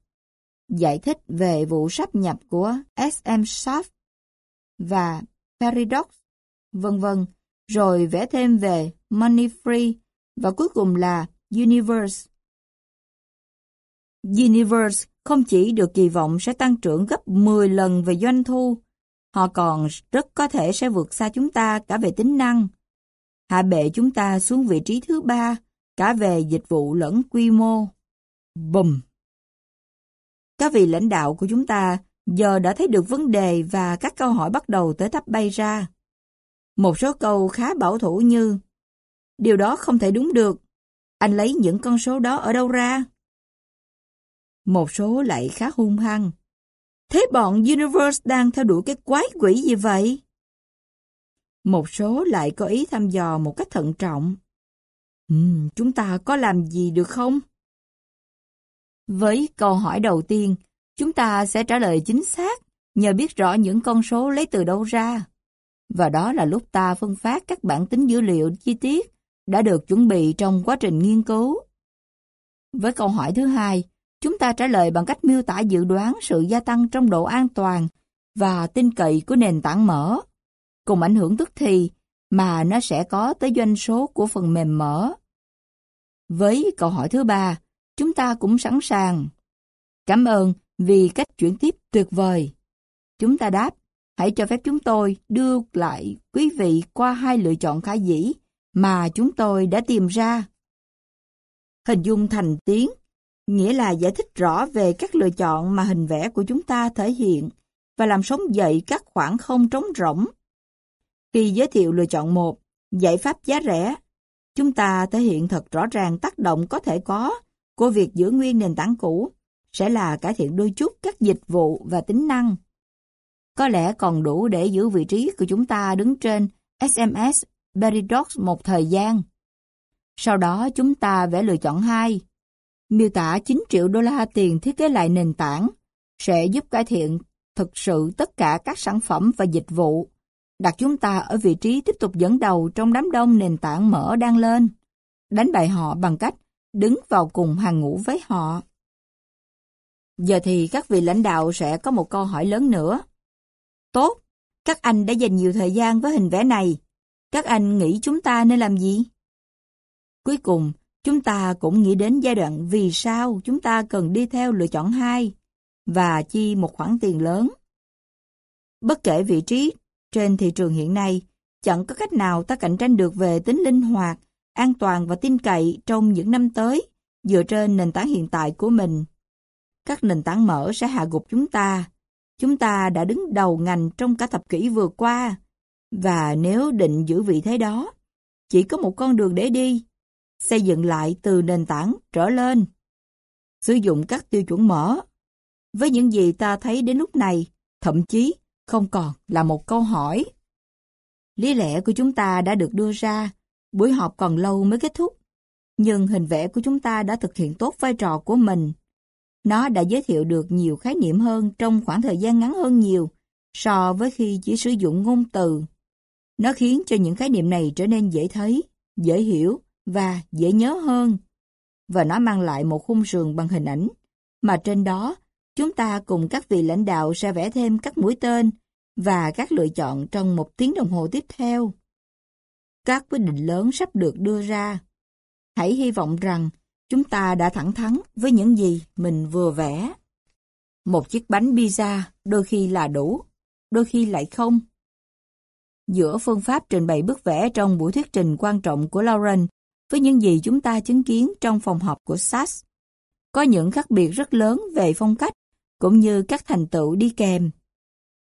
Giải thích về vụ sáp nhập của SM Soft và Paradox, vân vân, rồi vẽ thêm về Money Free và cuối cùng là Universe. Universe không chỉ được kỳ vọng sẽ tăng trưởng gấp 10 lần về doanh thu, họ còn rất có thể sẽ vượt xa chúng ta cả về tính năng. Hạ bệ chúng ta xuống vị trí thứ ba, cả về dịch vụ lẫn quy mô. Bùm! Các vị lãnh đạo của chúng ta giờ đã thấy được vấn đề và các câu hỏi bắt đầu tới thấp bay ra. Một số câu khá bảo thủ như Điều đó không thể đúng được. Anh lấy những con số đó ở đâu ra? Một số lại khá hung hăng. Thế bọn Universe đang theo đuổi cái quái quỷ gì vậy? Một số lại có ý thăm dò một cách thận trọng. Uhm, chúng ta có làm gì được không? Với câu hỏi đầu tiên, chúng ta sẽ trả lời chính xác nhờ biết rõ những con số lấy từ đâu ra. Và đó là lúc ta phân phát các bản tính dữ liệu chi tiết đã được chuẩn bị trong quá trình nghiên cứu. Với câu hỏi thứ hai, chúng ta trả lời bằng cách miêu tả dự đoán sự gia tăng trong độ an toàn và tin cậy của nền tảng mở, cùng ảnh hưởng tức thì mà nó sẽ có tới doanh số của phần mềm mở. Với câu hỏi thứ ba, chúng ta cũng sẵn sàng. Cảm ơn vì cách chuyển tiếp tuyệt vời. Chúng ta đáp, hãy cho phép chúng tôi đưa lại quý vị qua hai lựa chọn khả dĩ mà chúng tôi đã tìm ra. Hình dung thành tiếng, nghĩa là giải thích rõ về các lựa chọn mà hình vẽ của chúng ta thể hiện và làm sống dậy các khoảng không trống rỗng. Khi giới thiệu lựa chọn một, giải pháp giá rẻ, chúng ta thể hiện thật rõ ràng tác động có thể có của việc giữ nguyên nền tảng cũ sẽ là cải thiện đôi chút các dịch vụ và tính năng. Có lẽ còn đủ để giữ vị trí của chúng ta đứng trên SMS Paradox một thời gian. Sau đó chúng ta vẽ lựa chọn 2. Miêu tả 9 triệu đô la tiền thiết kế lại nền tảng sẽ giúp cải thiện thực sự tất cả các sản phẩm và dịch vụ, đặt chúng ta ở vị trí tiếp tục dẫn đầu trong đám đông nền tảng mở đang lên, đánh bại họ bằng cách đứng vào cùng hàng ngũ với họ. Giờ thì các vị lãnh đạo sẽ có một câu hỏi lớn nữa. Tốt, các anh đã dành nhiều thời gian với hình vẽ này. Các anh nghĩ chúng ta nên làm gì? Cuối cùng, chúng ta cũng nghĩ đến giai đoạn vì sao chúng ta cần đi theo lựa chọn 2 và chi một khoản tiền lớn. Bất kể vị trí trên thị trường hiện nay, chẳng có cách nào ta cạnh tranh được về tính linh hoạt an toàn và tin cậy trong những năm tới dựa trên nền tảng hiện tại của mình. Các nền tảng mở sẽ hạ gục chúng ta. Chúng ta đã đứng đầu ngành trong cả thập kỷ vừa qua. Và nếu định giữ vị thế đó, chỉ có một con đường để đi, xây dựng lại từ nền tảng trở lên. Sử dụng các tiêu chuẩn mở. Với những gì ta thấy đến lúc này, thậm chí không còn là một câu hỏi. Lý lẽ của chúng ta đã được đưa ra, buổi họp còn lâu mới kết thúc, nhưng hình vẽ của chúng ta đã thực hiện tốt vai trò của mình. Nó đã giới thiệu được nhiều khái niệm hơn trong khoảng thời gian ngắn hơn nhiều so với khi chỉ sử dụng ngôn từ. Nó khiến cho những khái niệm này trở nên dễ thấy, dễ hiểu và dễ nhớ hơn. Và nó mang lại một khung sườn bằng hình ảnh, mà trên đó chúng ta cùng các vị lãnh đạo sẽ vẽ thêm các mũi tên và các lựa chọn trong một tiếng đồng hồ tiếp theo. Các quyết định lớn sắp được đưa ra. Hãy hy vọng rằng chúng ta đã thẳng thắn với những gì mình vừa vẽ. Một chiếc bánh pizza đôi khi là đủ, đôi khi lại không. Giữa phương pháp trình bày bức vẽ trong buổi thuyết trình quan trọng của Lauren với những gì chúng ta chứng kiến trong phòng họp của SAS, có những khác biệt rất lớn về phong cách cũng như các thành tựu đi kèm.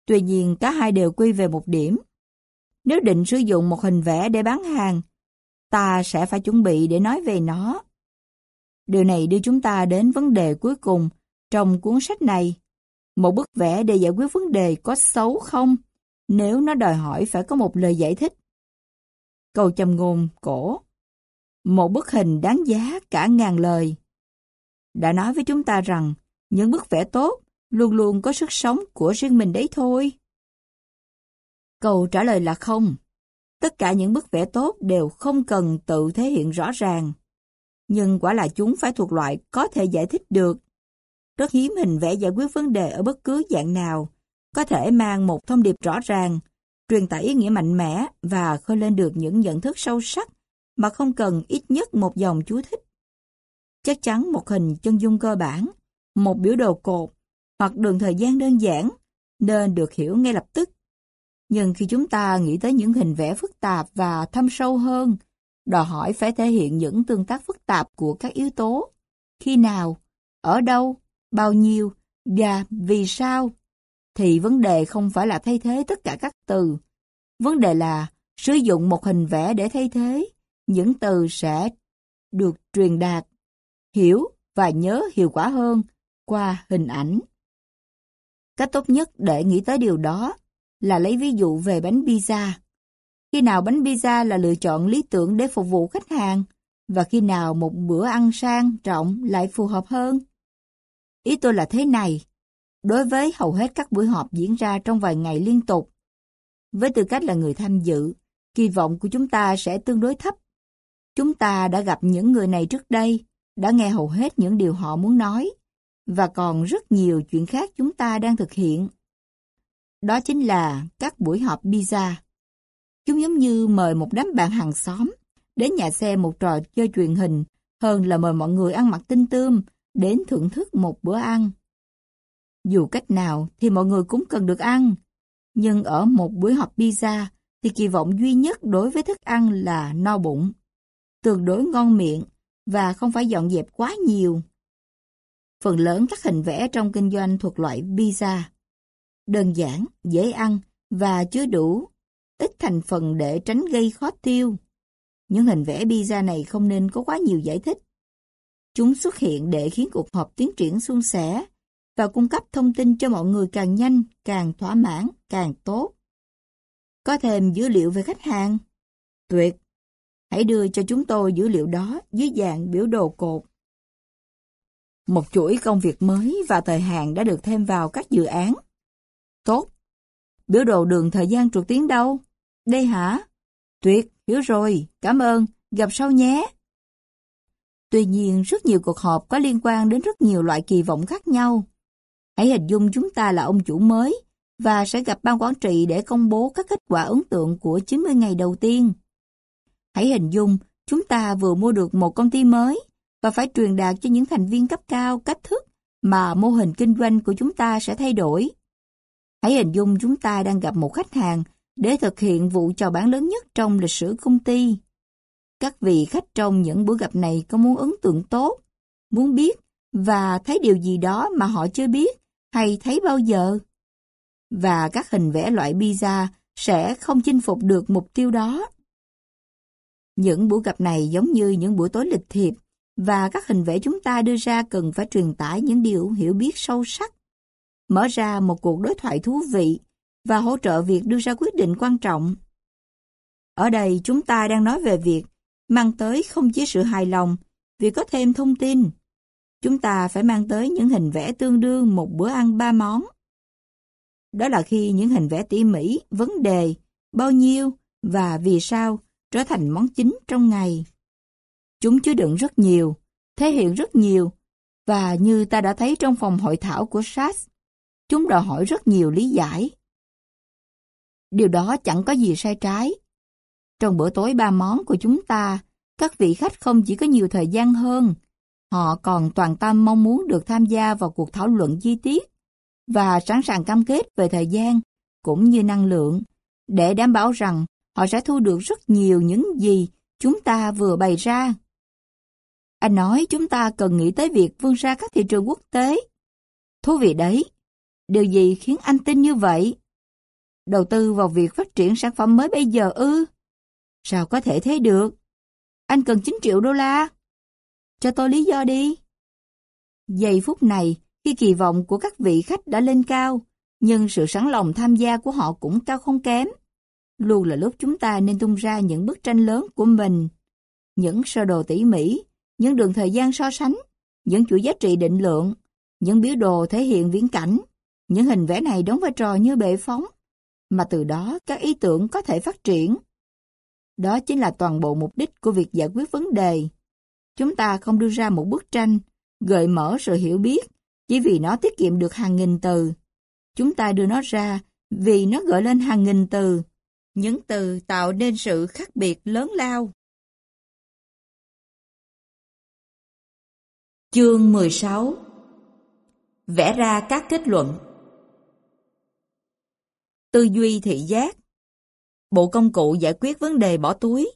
Tuy nhiên cả hai đều quy về một điểm. Nếu định sử dụng một hình vẽ để bán hàng, ta sẽ phải chuẩn bị để nói về nó. Điều này đưa chúng ta đến vấn đề cuối cùng trong cuốn sách này. Một bức vẽ để giải quyết vấn đề có xấu không nếu nó đòi hỏi phải có một lời giải thích. Câu châm ngôn cổ Một bức hình đáng giá cả ngàn lời. Đã nói với chúng ta rằng những bức vẽ tốt luôn luôn có sức sống của riêng mình đấy thôi. Câu trả lời là không. Tất cả những bức vẽ tốt đều không cần tự thể hiện rõ ràng. Nhưng quả là chúng phải thuộc loại có thể giải thích được. Rất hiếm hình vẽ giải quyết vấn đề ở bất cứ dạng nào, có thể mang một thông điệp rõ ràng, truyền tải ý nghĩa mạnh mẽ và khơi lên được những nhận thức sâu sắc mà không cần ít nhất một dòng chú thích. Chắc chắn một hình chân dung cơ bản, một biểu đồ cột hoặc đường thời gian đơn giản nên được hiểu ngay lập tức. Nhưng khi chúng ta nghĩ tới những hình vẽ phức tạp và thâm sâu hơn, đòi hỏi phải thể hiện những tương tác phức tạp của các yếu tố. Khi nào, ở đâu, bao nhiêu và vì sao, thì vấn đề không phải là thay thế tất cả các từ. Vấn đề là sử dụng một hình vẽ để thay thế, những từ sẽ được truyền đạt, hiểu và nhớ hiệu quả hơn qua hình ảnh. Cách tốt nhất để nghĩ tới điều đó là lấy ví dụ về bánh pizza. Khi nào bánh pizza là lựa chọn lý tưởng để phục vụ khách hàng và khi nào một bữa ăn sang trọng lại phù hợp hơn. Ý tôi là thế này, đối với hầu hết các buổi họp diễn ra trong vài ngày liên tục, với tư cách là người tham dự, kỳ vọng của chúng ta sẽ tương đối thấp. Chúng ta đã gặp những người này trước đây, đã nghe hầu hết những điều họ muốn nói, và còn rất nhiều chuyện khác chúng ta đang thực hiện. Đó chính là các buổi họp pizza. Chúng giống như mời một đám bạn hàng xóm đến nhà xe một trò chơi truyền hình hơn là mời mọi người ăn mặc tinh tươm đến thưởng thức một bữa ăn. Dù cách nào thì mọi người cũng cần được ăn, nhưng ở một buổi họp pizza thì kỳ vọng duy nhất đối với thức ăn là no bụng, tương đối ngon miệng và không phải dọn dẹp quá nhiều. Phần lớn các hình vẽ trong kinh doanh thuộc loại pizza. Đơn giản, dễ ăn và chứa đủ, ít thành phần để tránh gây khó tiêu. Những hình vẽ pizza này không nên có quá nhiều giải thích. Chúng xuất hiện để khiến cuộc họp tiến triển suôn sẻ và cung cấp thông tin cho mọi người càng nhanh, càng thỏa mãn, càng tốt. Có thêm dữ liệu về khách hàng? Tuyệt! Hãy đưa cho chúng tôi dữ liệu đó dưới dạng biểu đồ cột. Một chuỗi công việc mới và thời hạn đã được thêm vào các dự án. Tốt. Biểu đồ đường thời gian trục tiến đâu? Đây hả? Tuyệt, hiểu rồi, cảm ơn, gặp sau nhé. Tuy nhiên, rất nhiều cuộc họp có liên quan đến rất nhiều loại kỳ vọng khác nhau. Hãy hình dung chúng ta là ông chủ mới và sẽ gặp ban quản trị để công bố các kết quả ấn tượng của 90 ngày đầu tiên. Hãy hình dung chúng ta vừa mua được một công ty mới và phải truyền đạt cho những thành viên cấp cao cách thức mà mô hình kinh doanh của chúng ta sẽ thay đổi. Hãy hình dung chúng ta đang gặp một khách hàng để thực hiện vụ chào bán lớn nhất trong lịch sử công ty. Các vị khách trong những buổi gặp này có muốn ấn tượng tốt, muốn biết và thấy điều gì đó mà họ chưa biết hay thấy bao giờ? Và các hình vẽ loại pizza sẽ không chinh phục được mục tiêu đó. Những buổi gặp này giống như những buổi tối lịch thiệp và các hình vẽ chúng ta đưa ra cần phải truyền tải những điều hiểu biết sâu sắc, mở ra một cuộc đối thoại thú vị và hỗ trợ việc đưa ra quyết định quan trọng. Ở đây chúng ta đang nói về việc mang tới không chỉ sự hài lòng vì có thêm thông tin. Chúng ta phải mang tới những hình vẽ tương đương một bữa ăn ba món. Đó là khi những hình vẽ tỉ mỉ, vấn đề, bao nhiêu và vì sao trở thành món chính trong ngày. Chúng chứa đựng rất nhiều, thể hiện rất nhiều, và như ta đã thấy trong phòng hội thảo của SAS, chúng đòi hỏi rất nhiều lý giải. Điều đó chẳng có gì sai trái. Trong bữa tối ba món của chúng ta, các vị khách không chỉ có nhiều thời gian hơn, họ còn toàn tâm mong muốn được tham gia vào cuộc thảo luận chi tiết và sẵn sàng cam kết về thời gian cũng như năng lượng để đảm bảo rằng họ sẽ thu được rất nhiều những gì chúng ta vừa bày ra. Anh nói chúng ta cần nghĩ tới việc vươn ra các thị trường quốc tế. Thú vị đấy. Điều gì khiến anh tin như vậy? Đầu tư vào việc phát triển sản phẩm mới bây giờ ư? Sao có thể thế được? Anh cần 9 triệu đô la. Cho tôi lý do đi. Giây phút này, khi kỳ vọng của các vị khách đã lên cao, nhưng sự sẵn lòng tham gia của họ cũng cao không kém. Luôn là lúc chúng ta nên tung ra những bức tranh lớn của mình. Những sơ đồ tỉ mỉ, những đường thời gian so sánh, những chuỗi giá trị định lượng, những biểu đồ thể hiện viễn cảnh. Những hình vẽ này đóng vai trò như bệ phóng, mà từ đó các ý tưởng có thể phát triển. Đó chính là toàn bộ mục đích của việc giải quyết vấn đề. Chúng ta không đưa ra một bức tranh, gợi mở sự hiểu biết, chỉ vì nó tiết kiệm được hàng nghìn từ. Chúng ta đưa nó ra vì nó gợi lên hàng nghìn từ. Những từ tạo nên sự khác biệt lớn lao. Chương 16 Vẽ ra các kết luận. Tư duy thị giác. Bộ công cụ giải quyết vấn đề bỏ túi.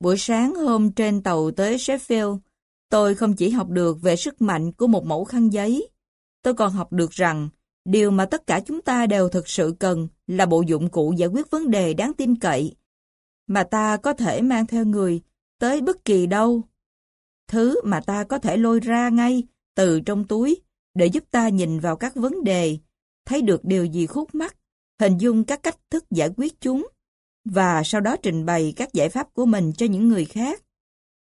Buổi sáng hôm trên tàu tới Sheffield, tôi không chỉ học được về sức mạnh của một mẫu khăn giấy, tôi còn học được rằng điều mà tất cả chúng ta đều thực sự cần là bộ dụng cụ giải quyết vấn đề đáng tin cậy, mà ta có thể mang theo người tới bất kỳ đâu. Thứ mà ta có thể lôi ra ngay từ trong túi để giúp ta nhìn vào các vấn đề, thấy được điều gì khúc mắc, hình dung các cách thức giải quyết chúng, và sau đó trình bày các giải pháp của mình cho những người khác.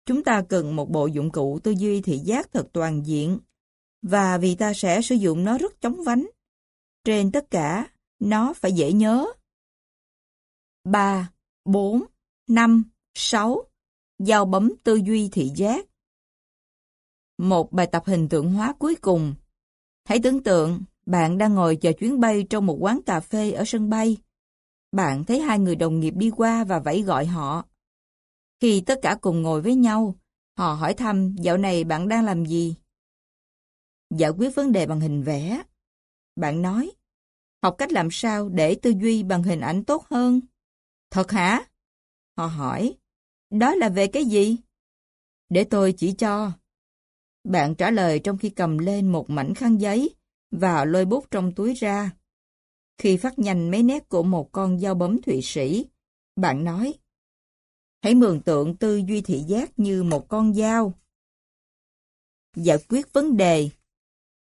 Chúng ta cần một bộ dụng cụ tư duy thị giác thật toàn diện, và vì ta sẽ sử dụng nó rất chóng vánh. Trên tất cả, nó phải dễ nhớ. 3, 4, 5, 6. Giao bấm tư duy thị giác. Một bài tập hình tượng hóa cuối cùng. Hãy tưởng tượng, bạn đang ngồi chờ chuyến bay trong một quán cà phê ở sân bay. Bạn thấy hai người đồng nghiệp đi qua và vẫy gọi họ. Khi tất cả cùng ngồi với nhau, họ hỏi thăm dạo này bạn đang làm gì? Giải quyết vấn đề bằng hình vẽ. Bạn nói, học cách làm sao để tư duy bằng hình ảnh tốt hơn. Thật hả? Họ hỏi, đó là về cái gì? Để tôi chỉ cho. Bạn trả lời trong khi cầm lên một mảnh khăn giấy và lôi bút trong túi ra. Khi phát nhanh mấy nét của một con dao bấm Thụy Sĩ, bạn nói, hãy mường tượng tư duy thị giác như một con dao. Giải quyết vấn đề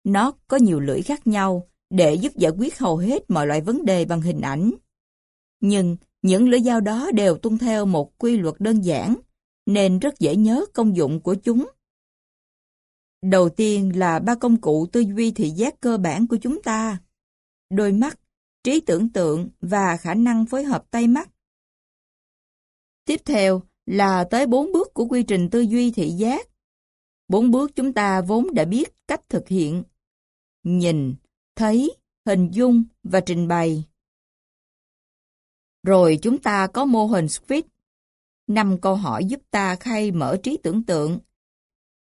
Nó có nhiều lưỡi khác nhau để giúp giải quyết hầu hết mọi loại vấn đề bằng hình ảnh. Nhưng những lưỡi dao đó đều tuân theo một quy luật đơn giản, nên rất dễ nhớ công dụng của chúng. Đầu tiên là ba công cụ tư duy thị giác cơ bản của chúng ta. Đôi mắt, trí tưởng tượng và khả năng phối hợp tay mắt. Tiếp theo là tới bốn bước của quy trình tư duy thị giác. Bốn bước chúng ta vốn đã biết cách thực hiện. Nhìn, thấy, hình dung và trình bày. Rồi chúng ta có mô hình script. Năm câu hỏi giúp ta khai mở trí tưởng tượng.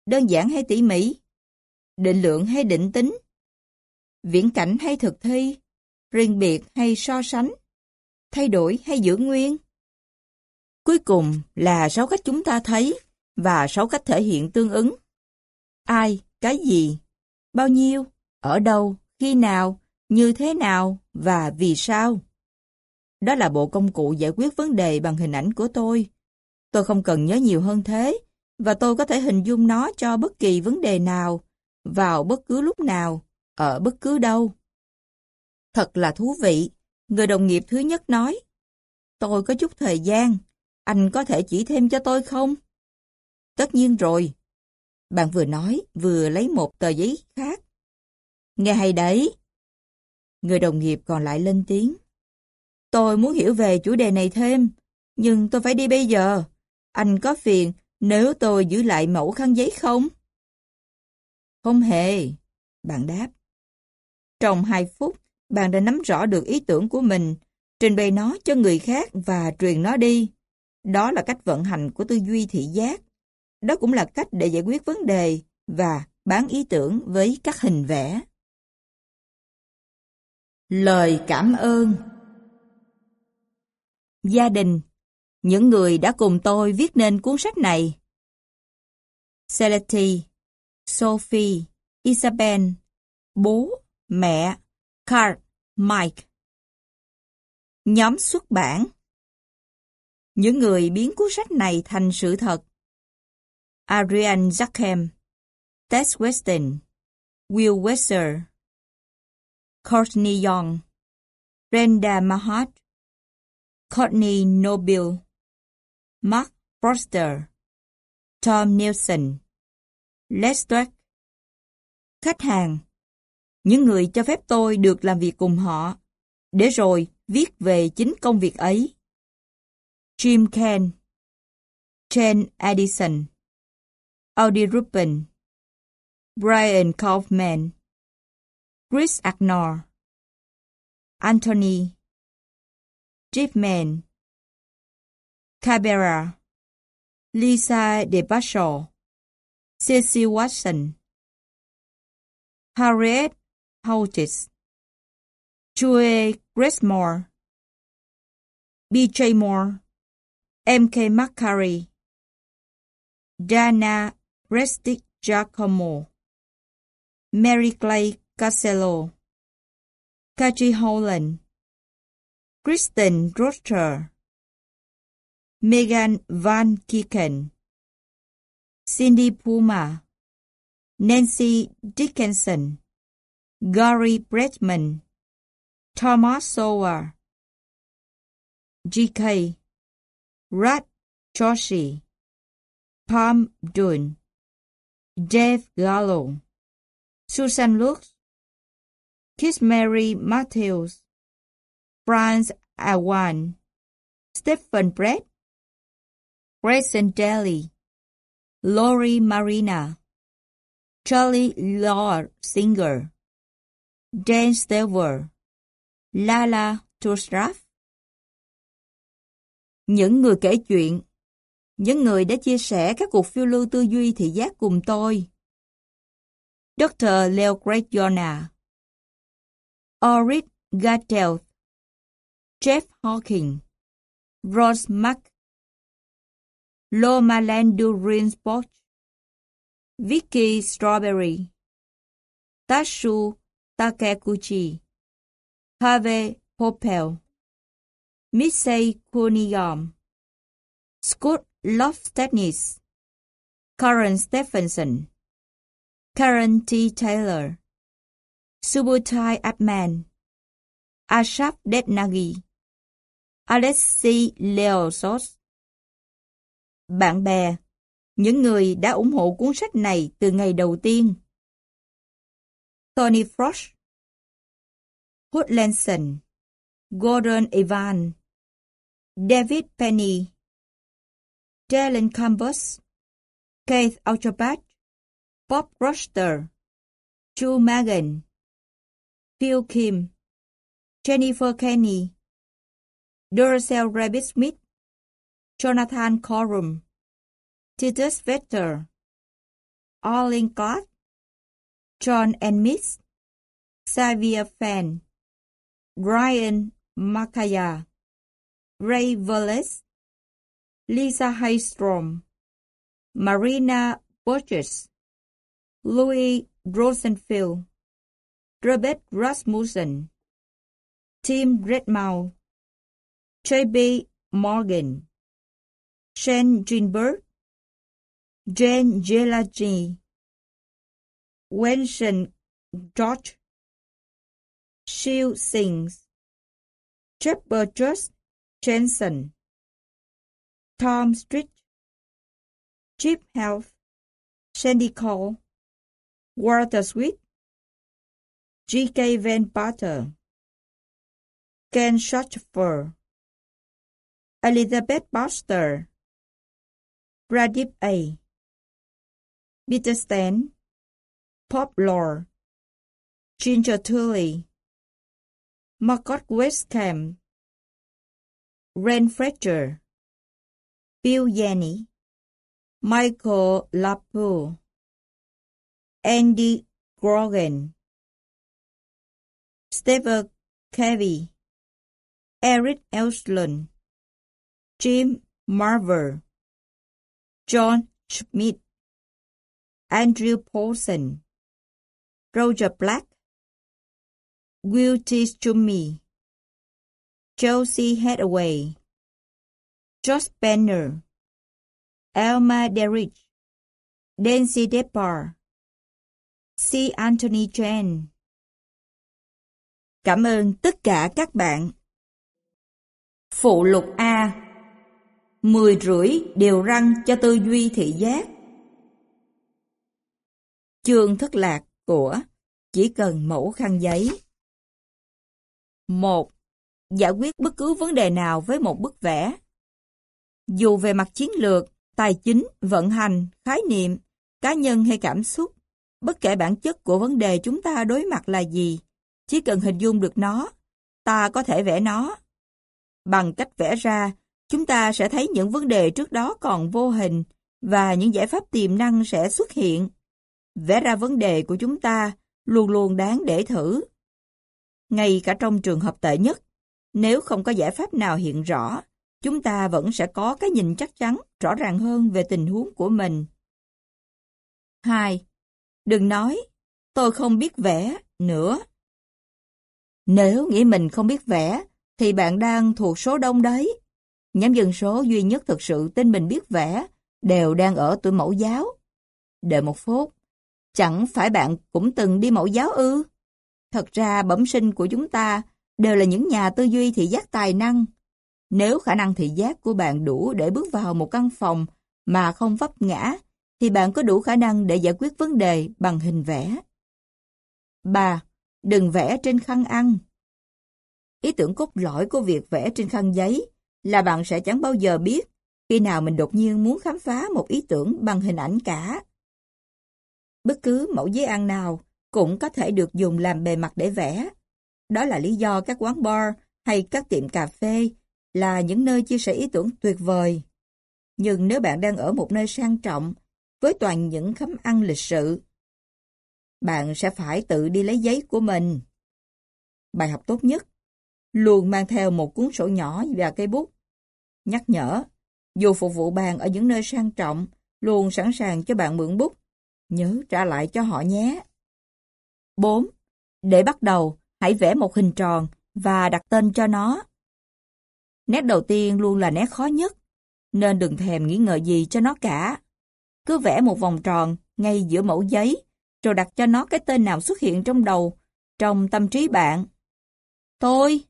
Đơn giản hay tỉ mỉ? Định lượng hay định tính? Viễn cảnh hay thực thi? riêng biệt hay so sánh, thay đổi hay giữ nguyên. Cuối cùng là sáu cách chúng ta thấy và sáu cách thể hiện tương ứng. Ai, cái gì, bao nhiêu, ở đâu, khi nào, như thế nào và vì sao. Đó là bộ công cụ giải quyết vấn đề bằng hình ảnh của tôi. Tôi không cần nhớ nhiều hơn thế, và tôi có thể hình dung nó cho bất kỳ vấn đề nào, vào bất cứ lúc nào, ở bất cứ đâu. Thật là thú vị, người đồng nghiệp thứ nhất nói. Tôi có chút thời gian, anh có thể chỉ thêm cho tôi không? Tất nhiên rồi. Bạn vừa nói, vừa lấy một tờ giấy khác. Nghe hay đấy. Người đồng nghiệp còn lại lên tiếng. Tôi muốn hiểu về chủ đề này thêm, nhưng tôi phải đi bây giờ. Anh có phiền nếu tôi giữ lại mẫu khăn giấy không? Không hề, bạn đáp. Trong hai phút, bạn đã nắm rõ được ý tưởng của mình, trình bày nó cho người khác và truyền nó đi. Đó là cách vận hành của tư duy thị giác. Đó cũng là cách để giải quyết vấn đề và bán ý tưởng với các hình vẽ. Lời cảm ơn Gia đình những người đã cùng tôi viết nên cuốn sách này. Celeste, Sophie, Isabel, bố, mẹ, Carl, Mike. Nhóm xuất bản. Những người biến cuốn sách này thành sự thật. Adrian Zachem, Tess Weston, Will Wesser, Courtney Young, Brenda Mahat, Courtney Noble, Mark Foster, Tom Nielsen, Les Dweck. Khách hàng Những người cho phép tôi được làm việc cùng họ, để rồi viết về chính công việc ấy. Jim Ken, Jen Addison, Audi Rubin, Brian Kaufman, Chris Agnor, Anthony, Jeff Mann. Cabrera, Lisa DeBashaw, Cecil Watson, Harriet Houghton, Joey Grismore, B.J. Moore, M.K. McCurry, Dana Restic Giacomo, Mary Clay Casello, Kaji Holland, Kristen Roster, Megan Van Kiken, Cindy Puma, Nancy Dickinson, Gary Bretman, Thomas Sowell, G.K. Rat Joshi, Palm Dune, Dave Gallo, Susan Lux, Kiss Mary Matthews, Franz Awan, Stephen Brett, Grayson Daly, Lori Marina, Charlie Lord Singer, Dan Stever, Lala Turstraff. Những người kể chuyện, những người đã chia sẻ các cuộc phiêu lưu tư duy thị giác cùng tôi. Dr. Leo Grayona, Orit Gattel, Jeff Hawking, Ross Mack, Loma Sport, Vicky Strawberry, Tashu Takekuchi, Harvey Popel, Missy Kuniyam, Scott Lofstednis, Karen Stephenson, Karen T. Taylor, Subutai Abman, Ashaf Detnagi, Alexei Leosos. Bạn bè, những người đã ủng hộ cuốn sách này từ ngày đầu tiên. Tony Frost, Hood Lanson, Gordon Evan, David Penny, Dylan Campus, Keith Autobat, Bob Roster, drew Magan, Phil Kim, Jennifer Kenny, Duracell Rabbit Smith, Jonathan Corum, Titus Vetter, Arlene Clark, John and Miss, Xavier Fan, Ryan Makaya, Ray Wallace, Lisa Haystrom, Marina Borges, Louis Rosenfield, Robert Rasmussen, Tim Redmouth, J.B. Morgan, Shane Greenberg, Jane Gelagi, Wenson George, Shield Sings, Shepherd Jensen, Tom Street, Chip Health, Sandy Cole, Walter Sweet, G.K. Van Potter, Ken Shotford, Elizabeth Buster Bradip A. Peter Stan, Pop Ginger Tully, Margot Westcamp, Ren Fletcher, Bill Yanny, Michael Lapoe, Andy Grogan, Stephen Cavey, Eric Elslund, Jim Marver, John Schmidt, Andrew Paulson, Roger Black, Will T. Josie Hathaway, Josh Banner, Elma Derrick, Nancy Depar, C. Anthony Chen. Cảm ơn tất cả các bạn. Phụ lục A Mười rưỡi đều răng cho tư duy thị giác. Chương thất lạc của Chỉ cần mẫu khăn giấy. một Giải quyết bất cứ vấn đề nào với một bức vẽ. Dù về mặt chiến lược, tài chính, vận hành, khái niệm, cá nhân hay cảm xúc, bất kể bản chất của vấn đề chúng ta đối mặt là gì, chỉ cần hình dung được nó, ta có thể vẽ nó. Bằng cách vẽ ra, chúng ta sẽ thấy những vấn đề trước đó còn vô hình và những giải pháp tiềm năng sẽ xuất hiện. Vẽ ra vấn đề của chúng ta luôn luôn đáng để thử. Ngay cả trong trường hợp tệ nhất, nếu không có giải pháp nào hiện rõ, chúng ta vẫn sẽ có cái nhìn chắc chắn, rõ ràng hơn về tình huống của mình. 2. Đừng nói, tôi không biết vẽ nữa. Nếu nghĩ mình không biết vẽ, thì bạn đang thuộc số đông đấy. Nhóm dân số duy nhất thực sự tin mình biết vẽ đều đang ở tuổi mẫu giáo. Đợi một phút, chẳng phải bạn cũng từng đi mẫu giáo ư? Thật ra bẩm sinh của chúng ta đều là những nhà tư duy thị giác tài năng. Nếu khả năng thị giác của bạn đủ để bước vào một căn phòng mà không vấp ngã, thì bạn có đủ khả năng để giải quyết vấn đề bằng hình vẽ. 3. Đừng vẽ trên khăn ăn. Ý tưởng cốt lõi của việc vẽ trên khăn giấy là bạn sẽ chẳng bao giờ biết khi nào mình đột nhiên muốn khám phá một ý tưởng bằng hình ảnh cả. Bất cứ mẫu giấy ăn nào cũng có thể được dùng làm bề mặt để vẽ. Đó là lý do các quán bar hay các tiệm cà phê là những nơi chia sẻ ý tưởng tuyệt vời. Nhưng nếu bạn đang ở một nơi sang trọng với toàn những khấm ăn lịch sự, bạn sẽ phải tự đi lấy giấy của mình. Bài học tốt nhất, luôn mang theo một cuốn sổ nhỏ và cây bút. Nhắc nhở, dù phục vụ bàn ở những nơi sang trọng, luôn sẵn sàng cho bạn mượn bút. Nhớ trả lại cho họ nhé. 4. Để bắt đầu, hãy vẽ một hình tròn và đặt tên cho nó. Nét đầu tiên luôn là nét khó nhất, nên đừng thèm nghĩ ngợi gì cho nó cả. Cứ vẽ một vòng tròn ngay giữa mẫu giấy, rồi đặt cho nó cái tên nào xuất hiện trong đầu, trong tâm trí bạn. Tôi,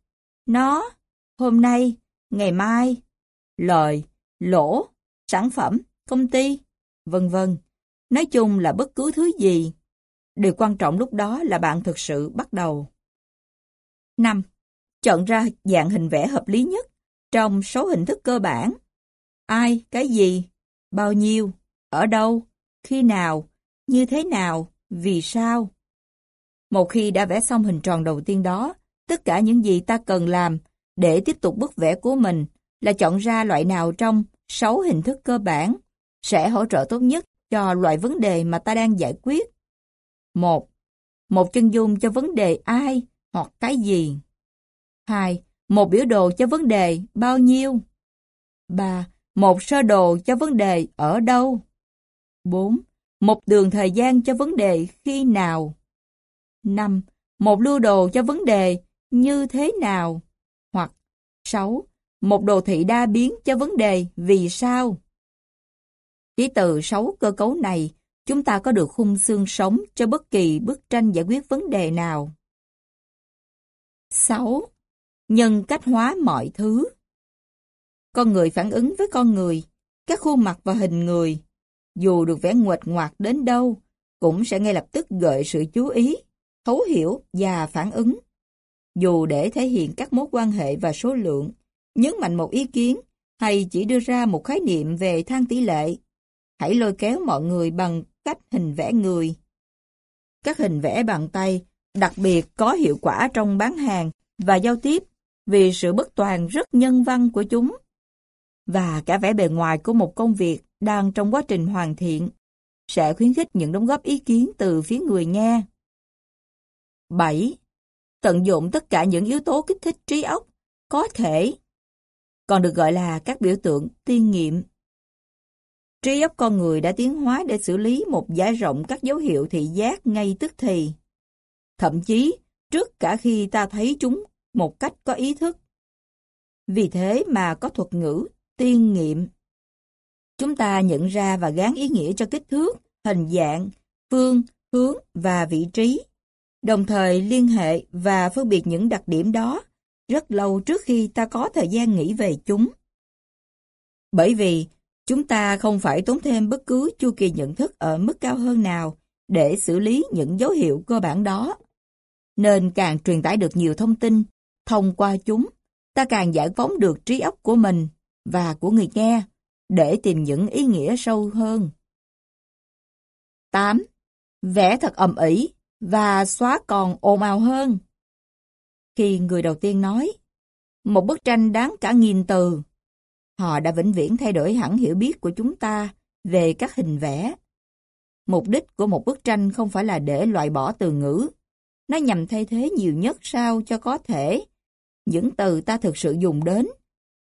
nó, hôm nay, ngày mai, lời, lỗ, sản phẩm, công ty, vân vân. Nói chung là bất cứ thứ gì. Điều quan trọng lúc đó là bạn thực sự bắt đầu. 5. Chọn ra dạng hình vẽ hợp lý nhất trong số hình thức cơ bản. Ai, cái gì, bao nhiêu, ở đâu, khi nào, như thế nào, vì sao. Một khi đã vẽ xong hình tròn đầu tiên đó, tất cả những gì ta cần làm để tiếp tục bức vẽ của mình là chọn ra loại nào trong 6 hình thức cơ bản sẽ hỗ trợ tốt nhất cho loại vấn đề mà ta đang giải quyết. 1. Một chân dung cho vấn đề ai hoặc cái gì. 2. Một biểu đồ cho vấn đề bao nhiêu. 3. Một sơ đồ cho vấn đề ở đâu? 4. Một đường thời gian cho vấn đề khi nào? 5. Một lưu đồ cho vấn đề như thế nào? Hoặc 6. Một đồ thị đa biến cho vấn đề vì sao? Chỉ từ 6 cơ cấu này, chúng ta có được khung xương sống cho bất kỳ bức tranh giải quyết vấn đề nào. 6. Nhân cách hóa mọi thứ Con người phản ứng với con người, các khuôn mặt và hình người, dù được vẽ nguệch ngoạc đến đâu, cũng sẽ ngay lập tức gợi sự chú ý, thấu hiểu và phản ứng. Dù để thể hiện các mối quan hệ và số lượng, nhấn mạnh một ý kiến hay chỉ đưa ra một khái niệm về thang tỷ lệ, hãy lôi kéo mọi người bằng cách hình vẽ người. Các hình vẽ bằng tay đặc biệt có hiệu quả trong bán hàng và giao tiếp vì sự bất toàn rất nhân văn của chúng. Và cả vẻ bề ngoài của một công việc đang trong quá trình hoàn thiện sẽ khuyến khích những đóng góp ý kiến từ phía người nghe. 7. Tận dụng tất cả những yếu tố kích thích trí óc có thể, còn được gọi là các biểu tượng tiên nghiệm. Trí óc con người đã tiến hóa để xử lý một giải rộng các dấu hiệu thị giác ngay tức thì. Thậm chí, trước cả khi ta thấy chúng một cách có ý thức. Vì thế mà có thuật ngữ tiên nghiệm. Chúng ta nhận ra và gán ý nghĩa cho kích thước, hình dạng, phương, hướng và vị trí, đồng thời liên hệ và phân biệt những đặc điểm đó rất lâu trước khi ta có thời gian nghĩ về chúng. Bởi vì chúng ta không phải tốn thêm bất cứ chu kỳ nhận thức ở mức cao hơn nào để xử lý những dấu hiệu cơ bản đó. Nên càng truyền tải được nhiều thông tin, thông qua chúng, ta càng giải phóng được trí óc của mình và của người nghe để tìm những ý nghĩa sâu hơn. 8. Vẽ thật ầm ĩ và xóa còn ồn ào hơn. Khi người đầu tiên nói, một bức tranh đáng cả nghìn từ, họ đã vĩnh viễn thay đổi hẳn hiểu biết của chúng ta về các hình vẽ. Mục đích của một bức tranh không phải là để loại bỏ từ ngữ, nó nhằm thay thế nhiều nhất sao cho có thể. Những từ ta thực sự dùng đến,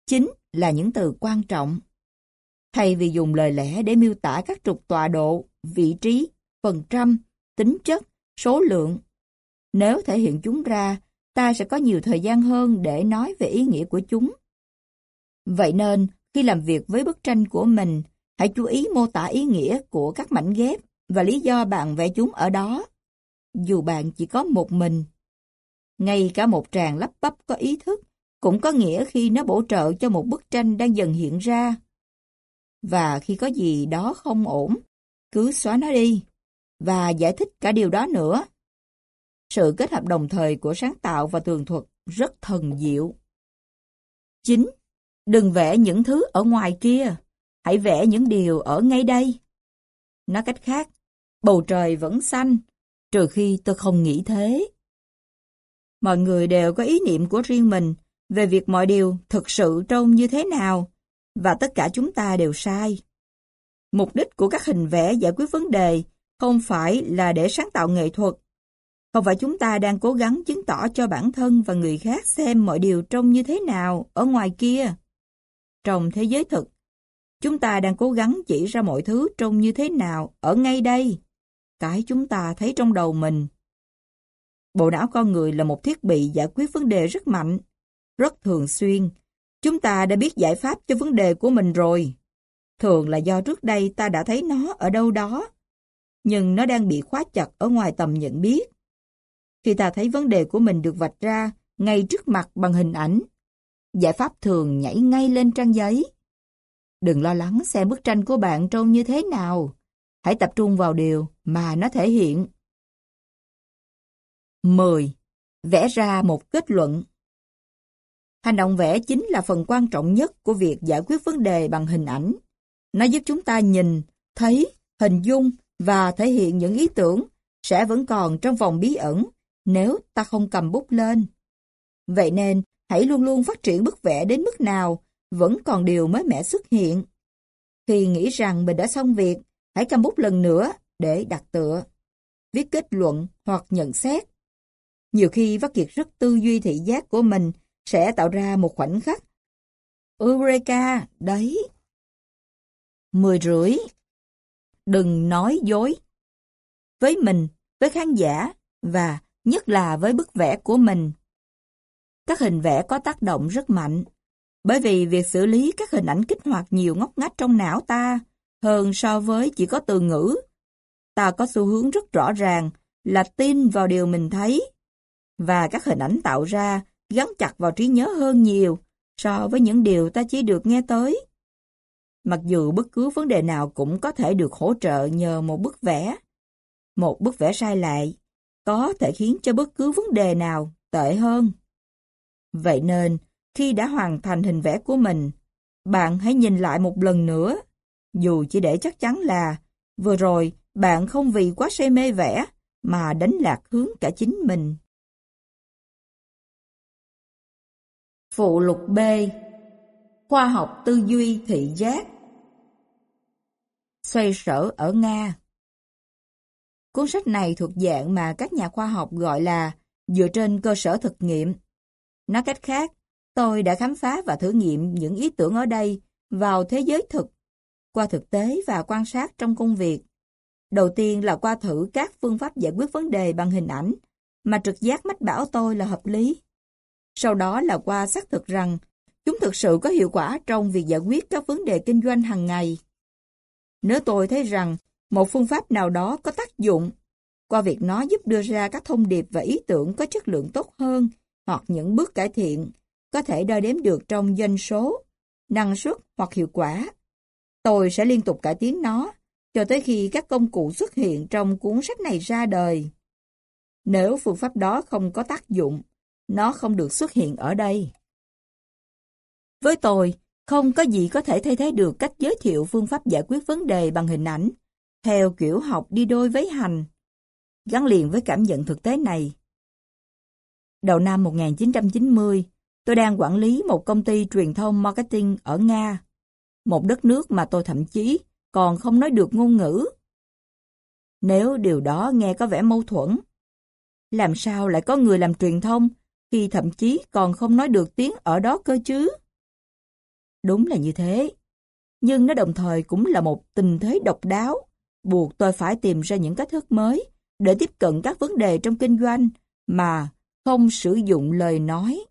chính là những từ quan trọng. Thay vì dùng lời lẽ để miêu tả các trục tọa độ, vị trí, phần trăm, tính chất, số lượng. Nếu thể hiện chúng ra, ta sẽ có nhiều thời gian hơn để nói về ý nghĩa của chúng. Vậy nên, khi làm việc với bức tranh của mình, hãy chú ý mô tả ý nghĩa của các mảnh ghép và lý do bạn vẽ chúng ở đó. Dù bạn chỉ có một mình. Ngay cả một tràng lắp bắp có ý thức cũng có nghĩa khi nó bổ trợ cho một bức tranh đang dần hiện ra. Và khi có gì đó không ổn, cứ xóa nó đi, và giải thích cả điều đó nữa. Sự kết hợp đồng thời của sáng tạo và tường thuật rất thần diệu. 9. Đừng vẽ những thứ ở ngoài kia, hãy vẽ những điều ở ngay đây. Nói cách khác, bầu trời vẫn xanh, trừ khi tôi không nghĩ thế. Mọi người đều có ý niệm của riêng mình về việc mọi điều thực sự trông như thế nào, và tất cả chúng ta đều sai. Mục đích của các hình vẽ giải quyết vấn đề không phải là để sáng tạo nghệ thuật. Không phải chúng ta đang cố gắng chứng tỏ cho bản thân và người khác xem mọi điều trông như thế nào ở ngoài kia. Trong thế giới thực, chúng ta đang cố gắng chỉ ra mọi thứ trông như thế nào ở ngay đây. Cái chúng ta thấy trong đầu mình. Bộ não con người là một thiết bị giải quyết vấn đề rất mạnh, rất thường xuyên. Chúng ta đã biết giải pháp cho vấn đề của mình rồi. Thường là do trước đây ta đã thấy nó ở đâu đó nhưng nó đang bị khóa chặt ở ngoài tầm nhận biết. Khi ta thấy vấn đề của mình được vạch ra ngay trước mặt bằng hình ảnh, giải pháp thường nhảy ngay lên trang giấy. Đừng lo lắng xem bức tranh của bạn trông như thế nào. Hãy tập trung vào điều mà nó thể hiện. 10. Vẽ ra một kết luận Hành động vẽ chính là phần quan trọng nhất của việc giải quyết vấn đề bằng hình ảnh. Nó giúp chúng ta nhìn, thấy, hình dung và thể hiện những ý tưởng sẽ vẫn còn trong vòng bí ẩn nếu ta không cầm bút lên. Vậy nên, hãy luôn luôn phát triển bức vẽ đến mức nào vẫn còn điều mới mẻ xuất hiện. Khi nghĩ rằng mình đã xong việc, hãy cầm bút lần nữa để đặt tựa, viết kết luận hoặc nhận xét. Nhiều khi vắt kiệt rất tư duy thị giác của mình sẽ tạo ra một khoảnh khắc. Eureka, đấy, Mười rưỡi. Đừng nói dối. Với mình, với khán giả, và nhất là với bức vẽ của mình. Các hình vẽ có tác động rất mạnh, bởi vì việc xử lý các hình ảnh kích hoạt nhiều ngóc ngách trong não ta hơn so với chỉ có từ ngữ. Ta có xu hướng rất rõ ràng là tin vào điều mình thấy, và các hình ảnh tạo ra gắn chặt vào trí nhớ hơn nhiều so với những điều ta chỉ được nghe tới. Mặc dù bất cứ vấn đề nào cũng có thể được hỗ trợ nhờ một bức vẽ. Một bức vẽ sai lại có thể khiến cho bất cứ vấn đề nào tệ hơn. Vậy nên, khi đã hoàn thành hình vẽ của mình, bạn hãy nhìn lại một lần nữa, dù chỉ để chắc chắn là vừa rồi bạn không vì quá say mê vẽ mà đánh lạc hướng cả chính mình. Phụ lục B Khoa học tư duy thị giác Xoay sở ở Nga Cuốn sách này thuộc dạng mà các nhà khoa học gọi là dựa trên cơ sở thực nghiệm. Nói cách khác, tôi đã khám phá và thử nghiệm những ý tưởng ở đây vào thế giới thực, qua thực tế và quan sát trong công việc. Đầu tiên là qua thử các phương pháp giải quyết vấn đề bằng hình ảnh, mà trực giác mách bảo tôi là hợp lý. Sau đó là qua xác thực rằng chúng thực sự có hiệu quả trong việc giải quyết các vấn đề kinh doanh hàng ngày. Nếu tôi thấy rằng một phương pháp nào đó có tác dụng, qua việc nó giúp đưa ra các thông điệp và ý tưởng có chất lượng tốt hơn hoặc những bước cải thiện có thể đo đếm được trong doanh số, năng suất hoặc hiệu quả. Tôi sẽ liên tục cải tiến nó cho tới khi các công cụ xuất hiện trong cuốn sách này ra đời. Nếu phương pháp đó không có tác dụng, nó không được xuất hiện ở đây. Với tôi, không có gì có thể thay thế được cách giới thiệu phương pháp giải quyết vấn đề bằng hình ảnh, theo kiểu học đi đôi với hành, gắn liền với cảm nhận thực tế này. Đầu năm 1990, tôi đang quản lý một công ty truyền thông marketing ở Nga, một đất nước mà tôi thậm chí còn không nói được ngôn ngữ. Nếu điều đó nghe có vẻ mâu thuẫn, làm sao lại có người làm truyền thông khi thậm chí còn không nói được tiếng ở đó cơ chứ? Đúng là như thế, nhưng nó đồng thời cũng là một tình thế độc đáo, buộc tôi phải tìm ra những cách thức mới để tiếp cận các vấn đề trong kinh doanh mà không sử dụng lời nói.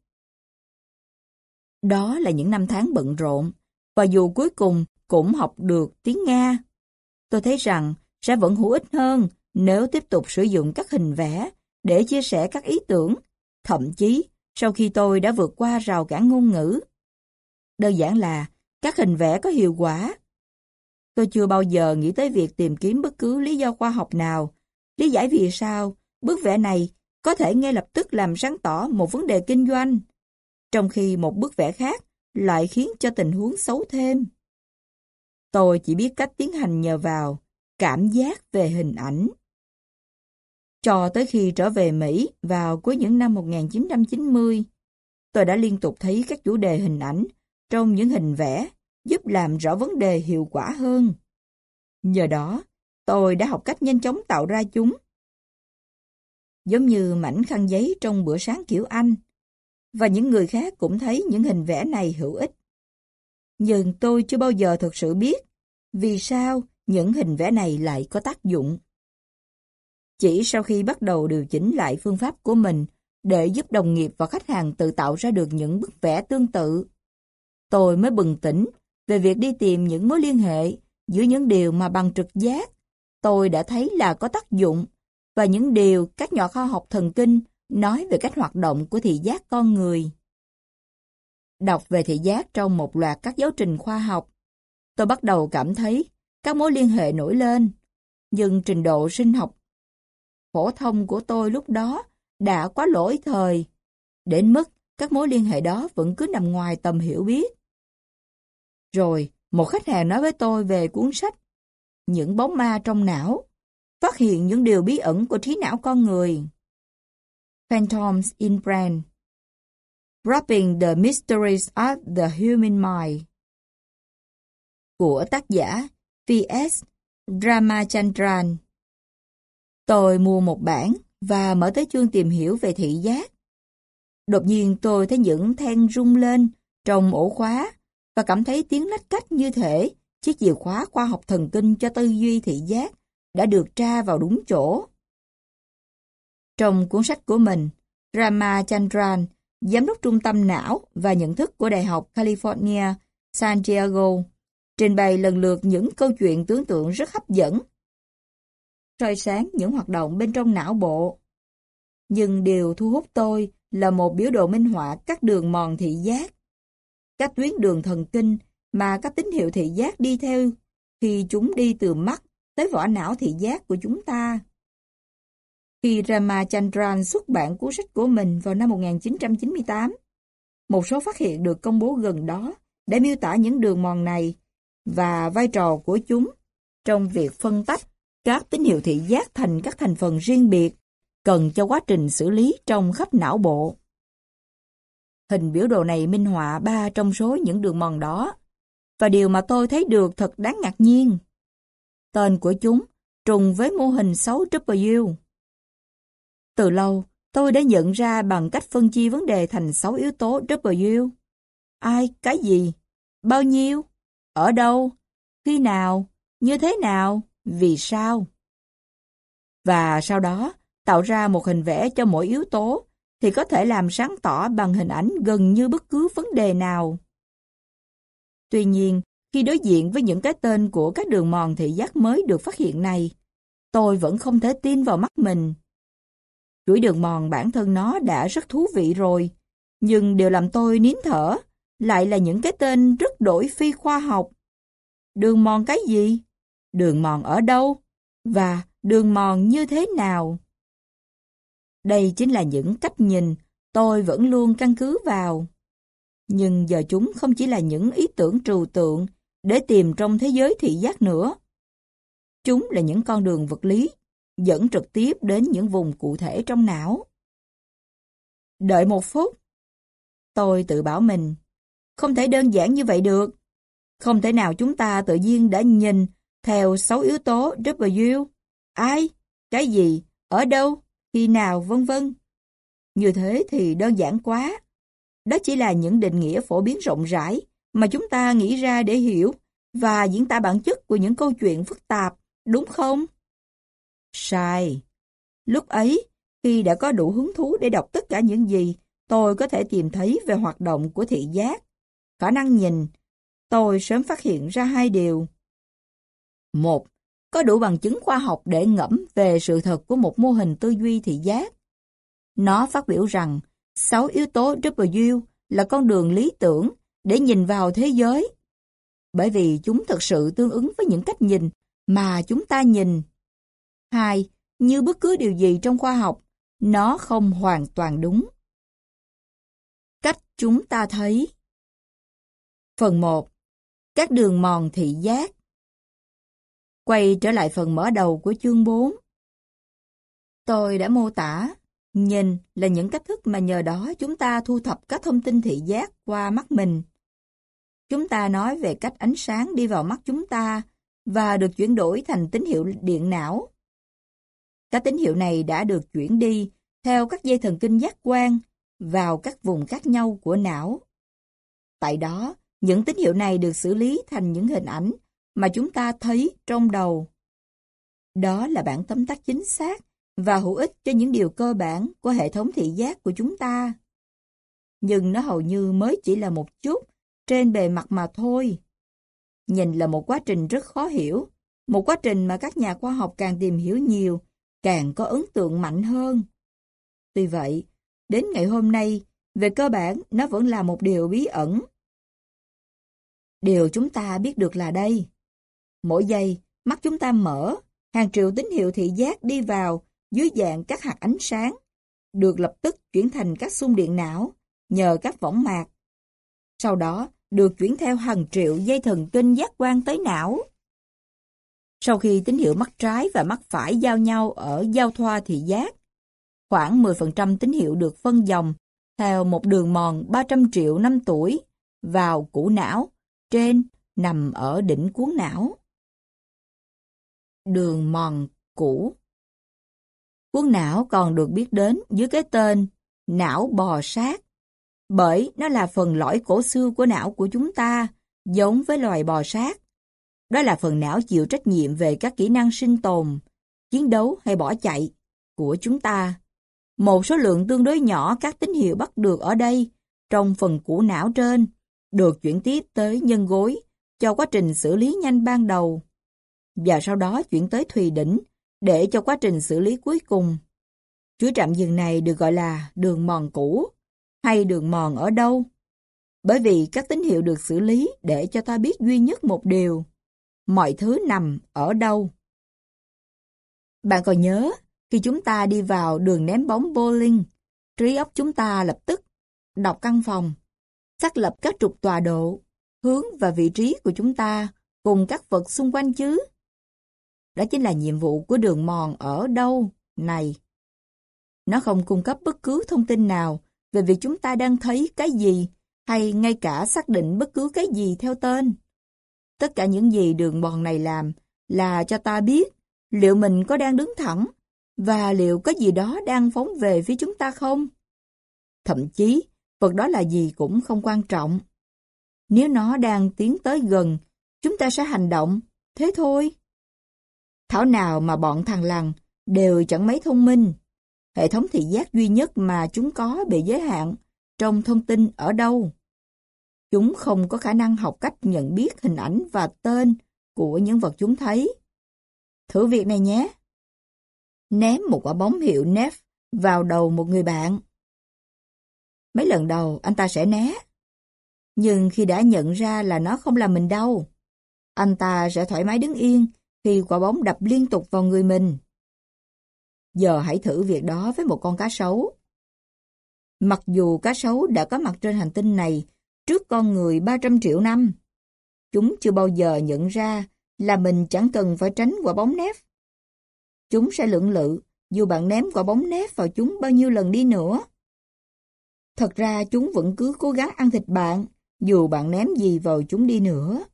Đó là những năm tháng bận rộn, và dù cuối cùng cũng học được tiếng Nga. Tôi thấy rằng sẽ vẫn hữu ích hơn nếu tiếp tục sử dụng các hình vẽ để chia sẻ các ý tưởng, thậm chí sau khi tôi đã vượt qua rào cản ngôn ngữ. Đơn giản là các hình vẽ có hiệu quả. Tôi chưa bao giờ nghĩ tới việc tìm kiếm bất cứ lý do khoa học nào, lý giải vì sao bức vẽ này có thể ngay lập tức làm sáng tỏ một vấn đề kinh doanh, trong khi một bức vẽ khác lại khiến cho tình huống xấu thêm. Tôi chỉ biết cách tiến hành nhờ vào cảm giác về hình ảnh. Cho tới khi trở về Mỹ vào cuối những năm 1990, tôi đã liên tục thấy các chủ đề hình ảnh trong những hình vẽ giúp làm rõ vấn đề hiệu quả hơn. Nhờ đó, tôi đã học cách nhanh chóng tạo ra chúng. Giống như mảnh khăn giấy trong bữa sáng kiểu Anh, và những người khác cũng thấy những hình vẽ này hữu ích. Nhưng tôi chưa bao giờ thực sự biết vì sao những hình vẽ này lại có tác dụng. Chỉ sau khi bắt đầu điều chỉnh lại phương pháp của mình để giúp đồng nghiệp và khách hàng tự tạo ra được những bức vẽ tương tự, tôi mới bừng tỉnh về việc đi tìm những mối liên hệ giữa những điều mà bằng trực giác tôi đã thấy là có tác dụng và những điều các nhà khoa học thần kinh nói về cách hoạt động của thị giác con người. Đọc về thị giác trong một loạt các giáo trình khoa học, tôi bắt đầu cảm thấy các mối liên hệ nổi lên, nhưng trình độ sinh học phổ thông của tôi lúc đó đã quá lỗi thời, đến mức các mối liên hệ đó vẫn cứ nằm ngoài tầm hiểu biết. Rồi, một khách hàng nói với tôi về cuốn sách Những bóng ma trong não, phát hiện những điều bí ẩn của trí não con người. Phantoms in Brain Wrapping the Mysteries of the Human Mind của tác giả V.S. Ramachandran. Tôi mua một bản và mở tới chương tìm hiểu về thị giác. Đột nhiên tôi thấy những then rung lên trong ổ khóa và cảm thấy tiếng lách cách như thể chiếc chìa khóa khoa học thần kinh cho tư duy thị giác đã được tra vào đúng chỗ. Trong cuốn sách của mình, Ramachandran, giám đốc trung tâm não và nhận thức của Đại học California, San Diego, trình bày lần lượt những câu chuyện tưởng tượng rất hấp dẫn. soi sáng những hoạt động bên trong não bộ. Nhưng điều thu hút tôi là một biểu đồ minh họa các đường mòn thị giác. Các tuyến đường thần kinh mà các tín hiệu thị giác đi theo khi chúng đi từ mắt tới vỏ não thị giác của chúng ta. Khi Ramachandran xuất bản cuốn sách của mình vào năm 1998, một số phát hiện được công bố gần đó để miêu tả những đường mòn này và vai trò của chúng trong việc phân tách các tín hiệu thị giác thành các thành phần riêng biệt cần cho quá trình xử lý trong khắp não bộ. Hình biểu đồ này minh họa ba trong số những đường mòn đó, và điều mà tôi thấy được thật đáng ngạc nhiên. Tên của chúng trùng với mô hình 6W. Từ lâu, tôi đã nhận ra bằng cách phân chia vấn đề thành 6 yếu tố W. Ai, cái gì, bao nhiêu, ở đâu, khi nào, như thế nào, vì sao. Và sau đó, tạo ra một hình vẽ cho mỗi yếu tố thì có thể làm sáng tỏ bằng hình ảnh gần như bất cứ vấn đề nào. Tuy nhiên, khi đối diện với những cái tên của các đường mòn thị giác mới được phát hiện này, tôi vẫn không thể tin vào mắt mình. Chuỗi đường mòn bản thân nó đã rất thú vị rồi, nhưng điều làm tôi nín thở lại là những cái tên rất đổi phi khoa học. Đường mòn cái gì? Đường mòn ở đâu? Và đường mòn như thế nào? Đây chính là những cách nhìn tôi vẫn luôn căn cứ vào. Nhưng giờ chúng không chỉ là những ý tưởng trừu tượng để tìm trong thế giới thị giác nữa. Chúng là những con đường vật lý dẫn trực tiếp đến những vùng cụ thể trong não. Đợi một phút. Tôi tự bảo mình, không thể đơn giản như vậy được. Không thể nào chúng ta tự nhiên đã nhìn theo 6 yếu tố W, ai, cái gì, ở đâu, khi nào vân vân. Như thế thì đơn giản quá. Đó chỉ là những định nghĩa phổ biến rộng rãi mà chúng ta nghĩ ra để hiểu và diễn tả bản chất của những câu chuyện phức tạp, đúng không? Sai. Lúc ấy, khi đã có đủ hứng thú để đọc tất cả những gì tôi có thể tìm thấy về hoạt động của thị giác, khả năng nhìn, tôi sớm phát hiện ra hai điều. Một, có đủ bằng chứng khoa học để ngẫm về sự thật của một mô hình tư duy thị giác. Nó phát biểu rằng, sáu yếu tố W là con đường lý tưởng để nhìn vào thế giới. Bởi vì chúng thực sự tương ứng với những cách nhìn mà chúng ta nhìn. Hai, như bất cứ điều gì trong khoa học, nó không hoàn toàn đúng. Cách chúng ta thấy Phần 1. Các đường mòn thị giác Quay trở lại phần mở đầu của chương 4. Tôi đã mô tả, nhìn là những cách thức mà nhờ đó chúng ta thu thập các thông tin thị giác qua mắt mình. Chúng ta nói về cách ánh sáng đi vào mắt chúng ta và được chuyển đổi thành tín hiệu điện não. Các tín hiệu này đã được chuyển đi theo các dây thần kinh giác quan vào các vùng khác nhau của não. Tại đó, những tín hiệu này được xử lý thành những hình ảnh mà chúng ta thấy trong đầu. Đó là bản tóm tắt chính xác và hữu ích cho những điều cơ bản của hệ thống thị giác của chúng ta. Nhưng nó hầu như mới chỉ là một chút trên bề mặt mà thôi. Nhìn là một quá trình rất khó hiểu, một quá trình mà các nhà khoa học càng tìm hiểu nhiều, càng có ấn tượng mạnh hơn. Tuy vậy, đến ngày hôm nay, về cơ bản nó vẫn là một điều bí ẩn. Điều chúng ta biết được là đây. Mỗi giây, mắt chúng ta mở, hàng triệu tín hiệu thị giác đi vào dưới dạng các hạt ánh sáng, được lập tức chuyển thành các xung điện não nhờ các võng mạc. Sau đó, được chuyển theo hàng triệu dây thần kinh giác quan tới não. Sau khi tín hiệu mắt trái và mắt phải giao nhau ở giao thoa thị giác, khoảng 10% tín hiệu được phân dòng theo một đường mòn 300 triệu năm tuổi vào củ não, trên nằm ở đỉnh cuốn não đường mòn cũ. Cuốn não còn được biết đến dưới cái tên não bò sát, bởi nó là phần lõi cổ xưa của não của chúng ta, giống với loài bò sát. Đó là phần não chịu trách nhiệm về các kỹ năng sinh tồn, chiến đấu hay bỏ chạy của chúng ta. Một số lượng tương đối nhỏ các tín hiệu bắt được ở đây, trong phần củ não trên, được chuyển tiếp tới nhân gối cho quá trình xử lý nhanh ban đầu, và sau đó chuyển tới thùy đỉnh để cho quá trình xử lý cuối cùng. Chuỗi trạm dừng này được gọi là đường mòn cũ hay đường mòn ở đâu? Bởi vì các tín hiệu được xử lý để cho ta biết duy nhất một điều, mọi thứ nằm ở đâu. Bạn còn nhớ, khi chúng ta đi vào đường ném bóng bowling, trí óc chúng ta lập tức đọc căn phòng, xác lập các trục tọa độ, hướng và vị trí của chúng ta cùng các vật xung quanh chứ. Đó chính là nhiệm vụ của đường mòn ở đâu này. Nó không cung cấp bất cứ thông tin nào về việc chúng ta đang thấy cái gì hay ngay cả xác định bất cứ cái gì theo tên. Tất cả những gì đường mòn này làm là cho ta biết liệu mình có đang đứng thẳng và liệu có gì đó đang phóng về phía chúng ta không? Thậm chí, vật đó là gì cũng không quan trọng. Nếu nó đang tiến tới gần, chúng ta sẽ hành động, thế thôi. Thảo nào mà bọn thằng lằn đều chẳng mấy thông minh. Hệ thống thị giác duy nhất mà chúng có bị giới hạn trong thông tin ở đâu. Chúng không có khả năng học cách nhận biết hình ảnh và tên của những vật chúng thấy. Thử việc này nhé. Ném một quả bóng hiệu nef vào đầu một người bạn. Mấy lần đầu anh ta sẽ né. Nhưng khi đã nhận ra là nó không làm mình đau, anh ta sẽ thoải mái đứng yên khi quả bóng đập liên tục vào người mình. Giờ hãy thử việc đó với một con cá sấu. Mặc dù cá sấu đã có mặt trên hành tinh này trước con người 300 triệu năm, chúng chưa bao giờ nhận ra là mình chẳng cần phải tránh quả bóng nép. Chúng sẽ lưỡng lự dù bạn ném quả bóng nép vào chúng bao nhiêu lần đi nữa. Thật ra chúng vẫn cứ cố gắng ăn thịt bạn, dù bạn ném gì vào chúng đi nữa.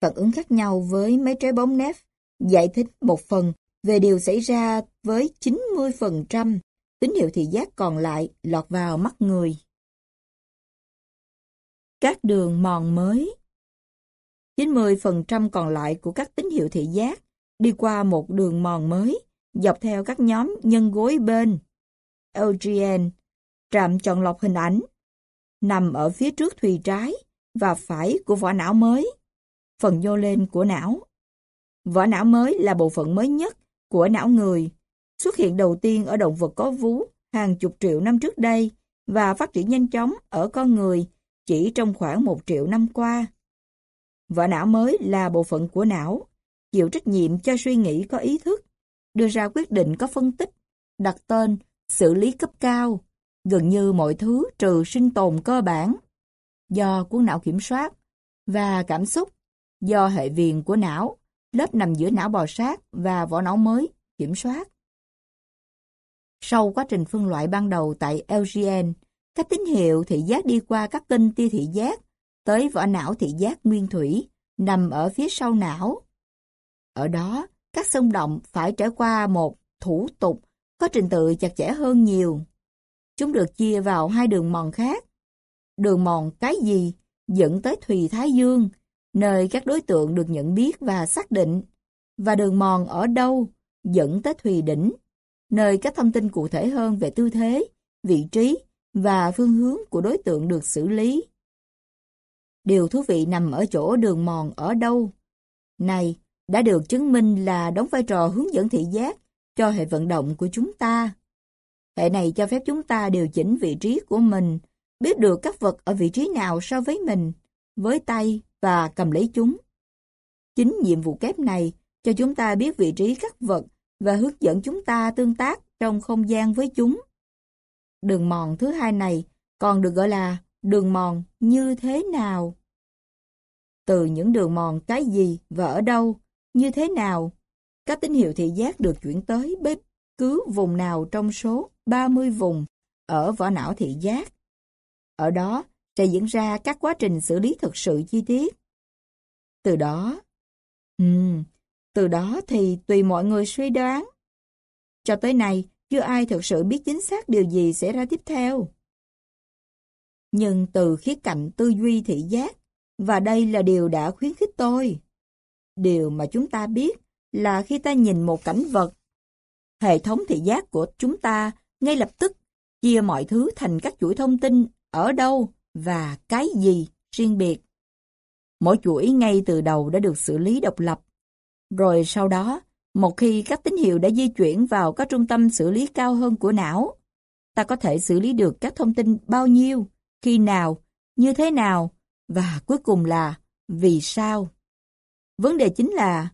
Phản ứng khác nhau với mấy trái bóng nép giải thích một phần về điều xảy ra với 90% tín hiệu thị giác còn lại lọt vào mắt người. Các đường mòn mới 90% còn lại của các tín hiệu thị giác đi qua một đường mòn mới dọc theo các nhóm nhân gối bên LGN, trạm chọn lọc hình ảnh, nằm ở phía trước thùy trái và phải của vỏ não mới, phần nhô lên của não. Vỏ não mới là bộ phận mới nhất của não người, xuất hiện đầu tiên ở động vật có vú hàng chục triệu năm trước đây và phát triển nhanh chóng ở con người chỉ trong khoảng một triệu năm qua. Vỏ não mới là bộ phận của não, chịu trách nhiệm cho suy nghĩ có ý thức, đưa ra quyết định có phân tích, đặt tên, xử lý cấp cao, gần như mọi thứ trừ sinh tồn cơ bản, do cuốn não kiểm soát, và cảm xúc, do hệ viền của não, lớp nằm giữa não bò sát và vỏ não mới, kiểm soát. Sau quá trình phân loại ban đầu tại LGN, các tín hiệu thị giác đi qua các kênh tia thị giác tới vỏ não thị giác nguyên thủy, nằm ở phía sau não. Ở đó, các sông động phải trải qua một thủ tục có trình tự chặt chẽ hơn nhiều. Chúng được chia vào hai đường mòn khác. Đường mòn cái gì dẫn tới Thùy Thái Dương, nơi các đối tượng được nhận biết và xác định, và đường mòn ở đâu dẫn tới Thùy Đỉnh, nơi các thông tin cụ thể hơn về tư thế, vị trí và phương hướng của đối tượng được xử lý. Điều thú vị nằm ở chỗ đường mòn ở đâu. Này, đã được chứng minh là đóng vai trò hướng dẫn thị giác cho hệ vận động của chúng ta. Hệ này cho phép chúng ta điều chỉnh vị trí của mình, biết được các vật ở vị trí nào so với mình, với tay và cầm lấy chúng. Chính nhiệm vụ kép này cho chúng ta biết vị trí các vật và hướng dẫn chúng ta tương tác trong không gian với chúng. Đường mòn thứ hai này còn được gọi là đường mòn như thế nào. Từ những đường mòn cái gì và ở đâu, như thế nào, các tín hiệu thị giác được chuyển tới bất cứ vùng nào trong số 30 vùng ở vỏ não thị giác. Ở đó sẽ diễn ra các quá trình xử lý thực sự chi tiết. Từ đó, hmm, từ đó thì tùy mọi người suy đoán. Cho tới nay, chưa ai thực sự biết chính xác điều gì sẽ ra tiếp theo. Nhưng từ khía cạnh tư duy thị giác và đây là điều đã khuyến khích tôi. Điều mà chúng ta biết là khi ta nhìn một cảnh vật, hệ thống thị giác của chúng ta ngay lập tức chia mọi thứ thành các chuỗi thông tin ở đâu và cái gì riêng biệt. Mỗi chuỗi ngay từ đầu đã được xử lý độc lập. Rồi sau đó, một khi các tín hiệu đã di chuyển vào các trung tâm xử lý cao hơn của não, ta có thể xử lý được các thông tin bao nhiêu, khi nào, như thế nào, và cuối cùng là vì sao. Vấn đề chính là,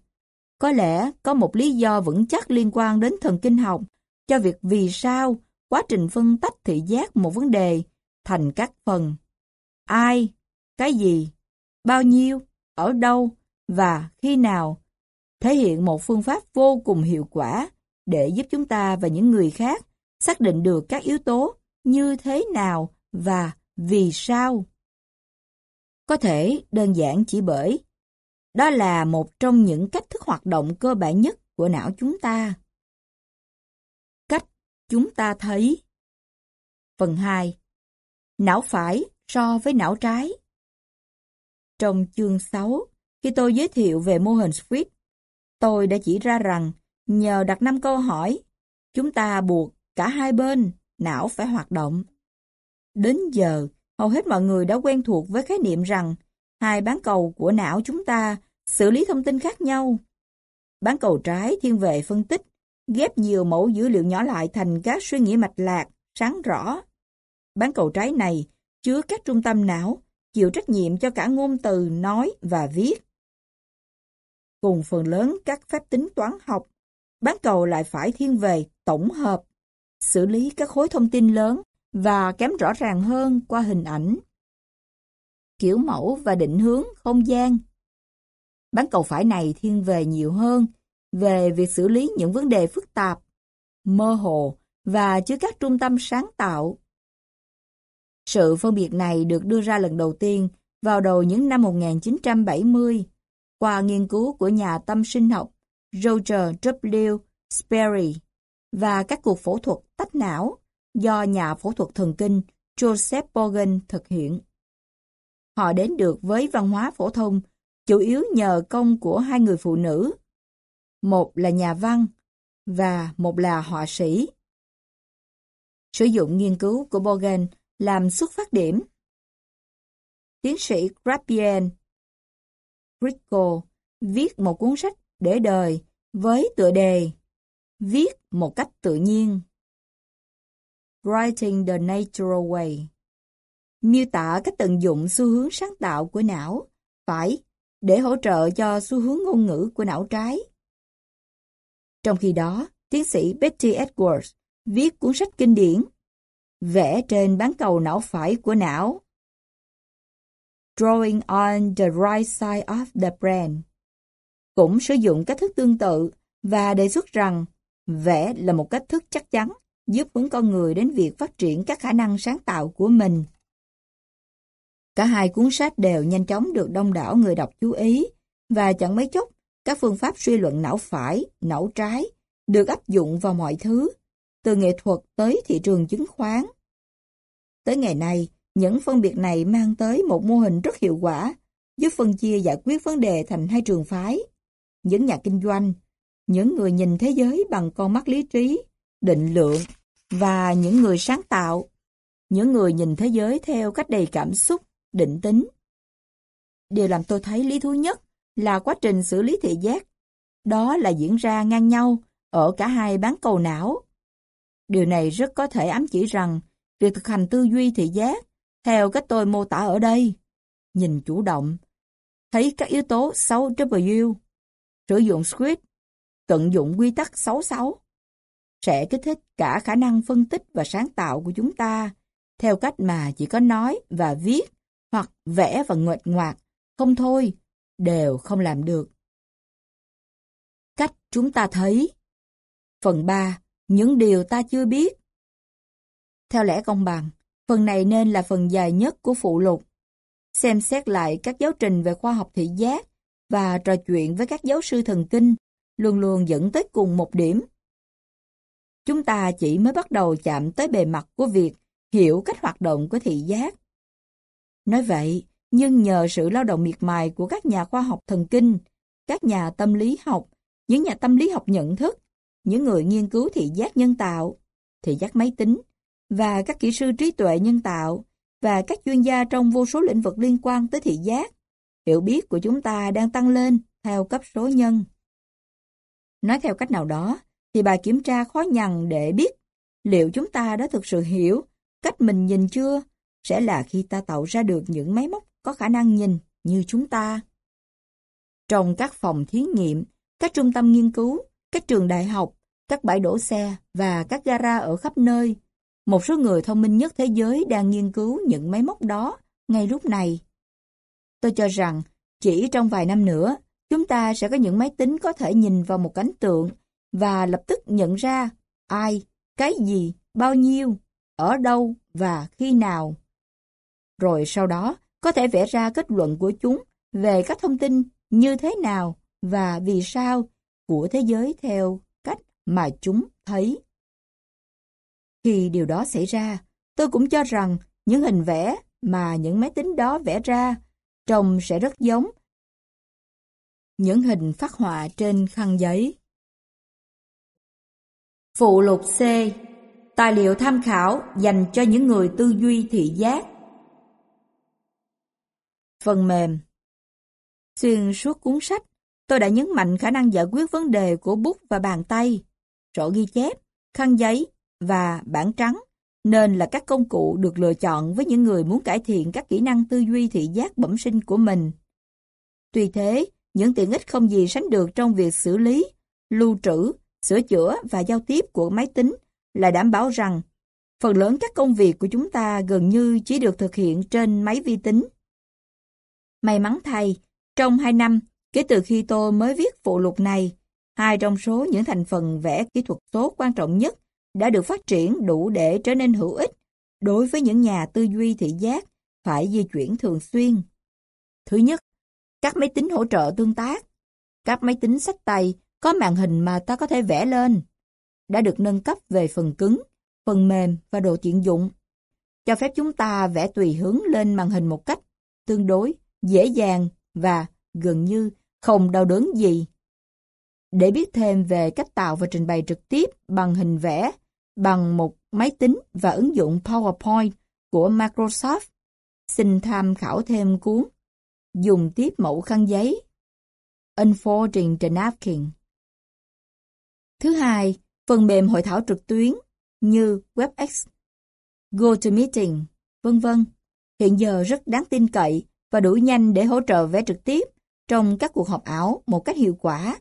có lẽ có một lý do vững chắc liên quan đến thần kinh học cho việc vì sao quá trình phân tách thị giác một vấn đề thành các phần. Ai, cái gì, bao nhiêu, ở đâu? Và khi nào? Thể hiện một phương pháp vô cùng hiệu quả để giúp chúng ta và những người khác xác định được các yếu tố như thế nào và vì sao. Có thể đơn giản chỉ bởi đó là một trong những cách thức hoạt động cơ bản nhất của não chúng ta. Cách chúng ta thấy. Phần 2 Não phải so với não trái Trong chương 6, khi tôi giới thiệu về mô hình Swift, tôi đã chỉ ra rằng nhờ đặt 5 câu hỏi, chúng ta buộc cả hai bên não phải hoạt động. Đến giờ, hầu hết mọi người đã quen thuộc với khái niệm rằng hai bán cầu của não chúng ta xử lý thông tin khác nhau. Bán cầu trái thiên về phân tích, ghép nhiều mẫu dữ liệu nhỏ lại thành các suy nghĩ mạch lạc, sáng rõ. Bán cầu trái này chứa các trung tâm não, chịu trách nhiệm cho cả ngôn từ, nói và viết. Cùng phần lớn các phép tính toán học, bán cầu lại phải thiên về tổng hợp, xử lý các khối thông tin lớn và kém rõ ràng hơn qua hình ảnh. Kiểu mẫu và định hướng không gian. Bán cầu phải này thiên về nhiều hơn về việc xử lý những vấn đề phức tạp, mơ hồ và chứa các trung tâm sáng tạo. Sự phân biệt này được đưa ra lần đầu tiên vào đầu những năm 1970 qua nghiên cứu của nhà tâm sinh học Roger W. Sperry và các cuộc phẫu thuật tách não do nhà phẫu thuật thần kinh Joseph Bogan thực hiện. Họ đến được với văn hóa phổ thông chủ yếu nhờ công của hai người phụ nữ. Một là nhà văn và một là họa sĩ. Sử dụng nghiên cứu của Bogan làm xuất phát điểm. Tiến sĩ Grapien Rico viết một cuốn sách để đời với tựa đề Viết một cách tự nhiên. Writing the Natural Way Miêu tả cách tận dụng xu hướng sáng tạo của não phải để hỗ trợ cho xu hướng ngôn ngữ của não trái. Trong khi đó, tiến sĩ Betty Edwards viết cuốn sách kinh điển vẽ trên bán cầu não phải của não. Drawing on the right side of the brain cũng sử dụng cách thức tương tự và đề xuất rằng vẽ là một cách thức chắc chắn giúp hướng con người đến việc phát triển các khả năng sáng tạo của mình. Cả hai cuốn sách đều nhanh chóng được đông đảo người đọc chú ý và chẳng mấy chốc các phương pháp suy luận não phải, não trái được áp dụng vào mọi thứ, từ nghệ thuật tới thị trường chứng khoán. Tới ngày nay, những phân biệt này mang tới một mô hình rất hiệu quả, giúp phân chia giải quyết vấn đề thành hai trường phái. Những nhà kinh doanh, những người nhìn thế giới bằng con mắt lý trí, định lượng, và những người sáng tạo, những người nhìn thế giới theo cách đầy cảm xúc, định tính. Điều làm tôi thấy lý thú nhất là quá trình xử lý thị giác. Đó là diễn ra ngang nhau ở cả hai bán cầu não. Điều này rất có thể ám chỉ rằng việc thực hành tư duy thị giác theo cách tôi mô tả ở đây. Nhìn chủ động, thấy các yếu tố 6W, sử dụng script, tận dụng quy tắc 66, sẽ kích thích cả khả năng phân tích và sáng tạo của chúng ta theo cách mà chỉ có nói và viết hoặc vẽ và nguệch ngoạc, không thôi, đều không làm được. Cách chúng ta thấy Phần 3. Những điều ta chưa biết Theo lẽ công bằng, phần này nên là phần dài nhất của phụ lục. Xem xét lại các giáo trình về khoa học thị giác và trò chuyện với các giáo sư thần kinh luôn luôn dẫn tới cùng một điểm. Chúng ta chỉ mới bắt đầu chạm tới bề mặt của việc hiểu cách hoạt động của thị giác. Nói vậy, nhưng nhờ sự lao động miệt mài của các nhà khoa học thần kinh, các nhà tâm lý học, những nhà tâm lý học nhận thức, những người nghiên cứu thị giác nhân tạo, thị giác máy tính, và các kỹ sư trí tuệ nhân tạo, và các chuyên gia trong vô số lĩnh vực liên quan tới thị giác, hiểu biết của chúng ta đang tăng lên theo cấp số nhân. Nói theo cách nào đó, thì bài kiểm tra khó nhằn để biết liệu chúng ta đã thực sự hiểu cách mình nhìn chưa, sẽ là khi ta tạo ra được những máy móc có khả năng nhìn như chúng ta. Trong các phòng thí nghiệm, các trung tâm nghiên cứu, các trường đại học, các bãi đổ xe và các gara ở khắp nơi, một số người thông minh nhất thế giới đang nghiên cứu những máy móc đó ngay lúc này. Tôi cho rằng, chỉ trong vài năm nữa, chúng ta sẽ có những máy tính có thể nhìn vào một cảnh tượng và lập tức nhận ra ai, cái gì, bao nhiêu, ở đâu và khi nào. Rồi sau đó, có thể vẽ ra kết luận của chúng về các thông tin như thế nào và vì sao của thế giới theo mà chúng thấy. Khi điều đó xảy ra, tôi cũng cho rằng những hình vẽ mà những máy tính đó vẽ ra trông sẽ rất giống những hình phát họa trên khăn giấy. Phụ lục C Tài liệu tham khảo dành cho những người tư duy thị giác Phần mềm Xuyên suốt cuốn sách, tôi đã nhấn mạnh khả năng giải quyết vấn đề của bút và bàn tay, sổ ghi chép, khăn giấy và bảng trắng, nên là các công cụ được lựa chọn với những người muốn cải thiện các kỹ năng tư duy thị giác bẩm sinh của mình. Tuy thế, những tiện ích không gì sánh được trong việc xử lý, lưu trữ, sửa chữa và giao tiếp của máy tính là đảm bảo rằng phần lớn các công việc của chúng ta gần như chỉ được thực hiện trên máy vi tính. May mắn thay, trong 2 năm kể từ khi tôi mới viết phụ lục này, hai trong số những thành phần vẽ kỹ thuật số quan trọng nhất đã được phát triển đủ để trở nên hữu ích đối với những nhà tư duy thị giác phải di chuyển thường xuyên. Thứ nhất, các máy tính hỗ trợ tương tác. Các máy tính sách tay có màn hình mà ta có thể vẽ lên. Đã được nâng cấp về phần cứng, phần mềm và độ tiện dụng. Cho phép chúng ta vẽ tùy hướng lên màn hình một cách tương đối, dễ dàng và gần như không đau đớn gì. Để biết thêm về cách tạo và trình bày trực tiếp bằng hình vẽ, bằng một máy tính và ứng dụng PowerPoint của Microsoft, xin tham khảo thêm cuốn Dùng tiếp mẫu khăn giấy Unfolding the Napkin. Thứ hai, phần mềm hội thảo trực tuyến như WebEx, GoToMeeting, vân vân. Hiện giờ rất đáng tin cậy và đủ nhanh để hỗ trợ vẽ trực tiếp trong các cuộc họp ảo một cách hiệu quả.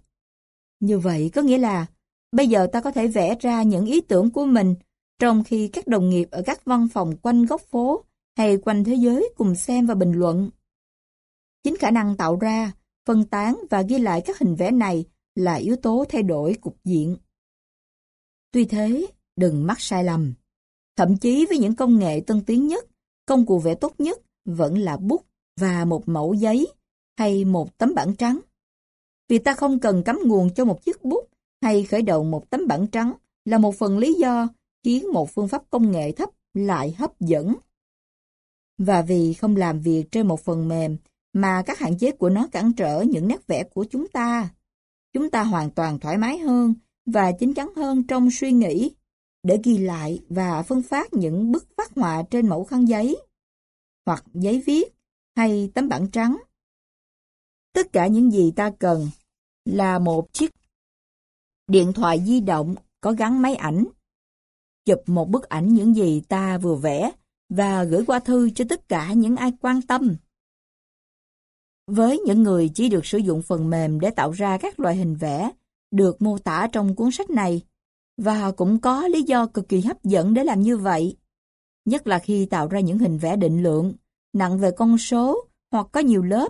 Như vậy có nghĩa là bây giờ ta có thể vẽ ra những ý tưởng của mình trong khi các đồng nghiệp ở các văn phòng quanh góc phố hay quanh thế giới cùng xem và bình luận. Chính khả năng tạo ra, phân tán và ghi lại các hình vẽ này là yếu tố thay đổi cục diện. Tuy thế, đừng mắc sai lầm. Thậm chí với những công nghệ tân tiến nhất, công cụ vẽ tốt nhất vẫn là bút và một mẫu giấy hay một tấm bảng trắng. Vì ta không cần cắm nguồn cho một chiếc bút hay khởi động một tấm bảng trắng là một phần lý do khiến một phương pháp công nghệ thấp lại hấp dẫn. Và vì không làm việc trên một phần mềm mà các hạn chế của nó cản trở những nét vẽ của chúng ta, chúng ta hoàn toàn thoải mái hơn và chín chắn hơn trong suy nghĩ để ghi lại và phân phát những bức phát họa trên mẫu khăn giấy hoặc giấy viết hay tấm bảng trắng. Tất cả những gì ta cần là một chiếc điện thoại di động có gắn máy ảnh. Chụp một bức ảnh những gì ta vừa vẽ và gửi qua thư cho tất cả những ai quan tâm. Với những người chỉ được sử dụng phần mềm để tạo ra các loại hình vẽ được mô tả trong cuốn sách này, và cũng có lý do cực kỳ hấp dẫn để làm như vậy. Nhất là khi tạo ra những hình vẽ định lượng, nặng về con số hoặc có nhiều lớp.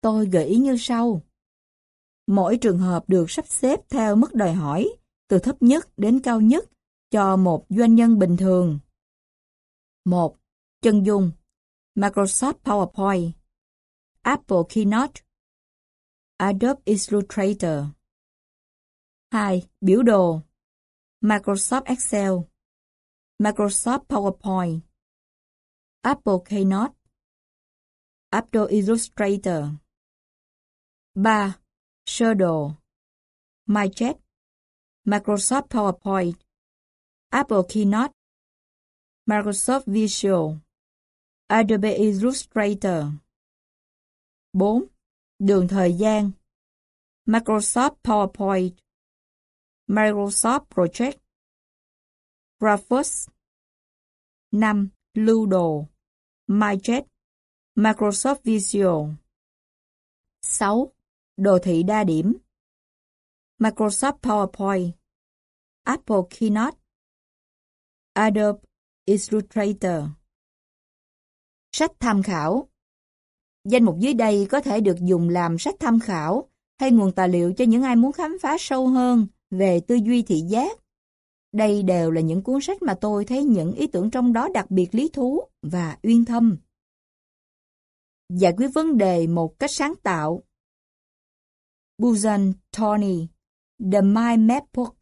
Tôi gợi ý như sau. Mỗi trường hợp được sắp xếp theo mức đòi hỏi, từ thấp nhất đến cao nhất, cho một doanh nhân bình thường. 1. Chân dung Microsoft PowerPoint Apple Keynote Adobe Illustrator 2. Biểu đồ Microsoft Excel Microsoft PowerPoint Apple Keynote Apple Illustrator 3 sơ đồ, MyJet Microsoft PowerPoint Apple Keynote Microsoft Visual Adobe Illustrator 4. Đường thời gian Microsoft PowerPoint Microsoft Project Graphos 5. Lưu đồ MyJet Microsoft Visual 6. Đồ thị đa điểm. Microsoft PowerPoint. Apple Keynote. Adobe Illustrator. Sách tham khảo. Danh mục dưới đây có thể được dùng làm sách tham khảo hay nguồn tài liệu cho những ai muốn khám phá sâu hơn về tư duy thị giác. Đây đều là những cuốn sách mà tôi thấy những ý tưởng trong đó đặc biệt lý thú và uyên thâm. Giải quyết vấn đề một cách sáng tạo. Buzan Tony The Mind Map Book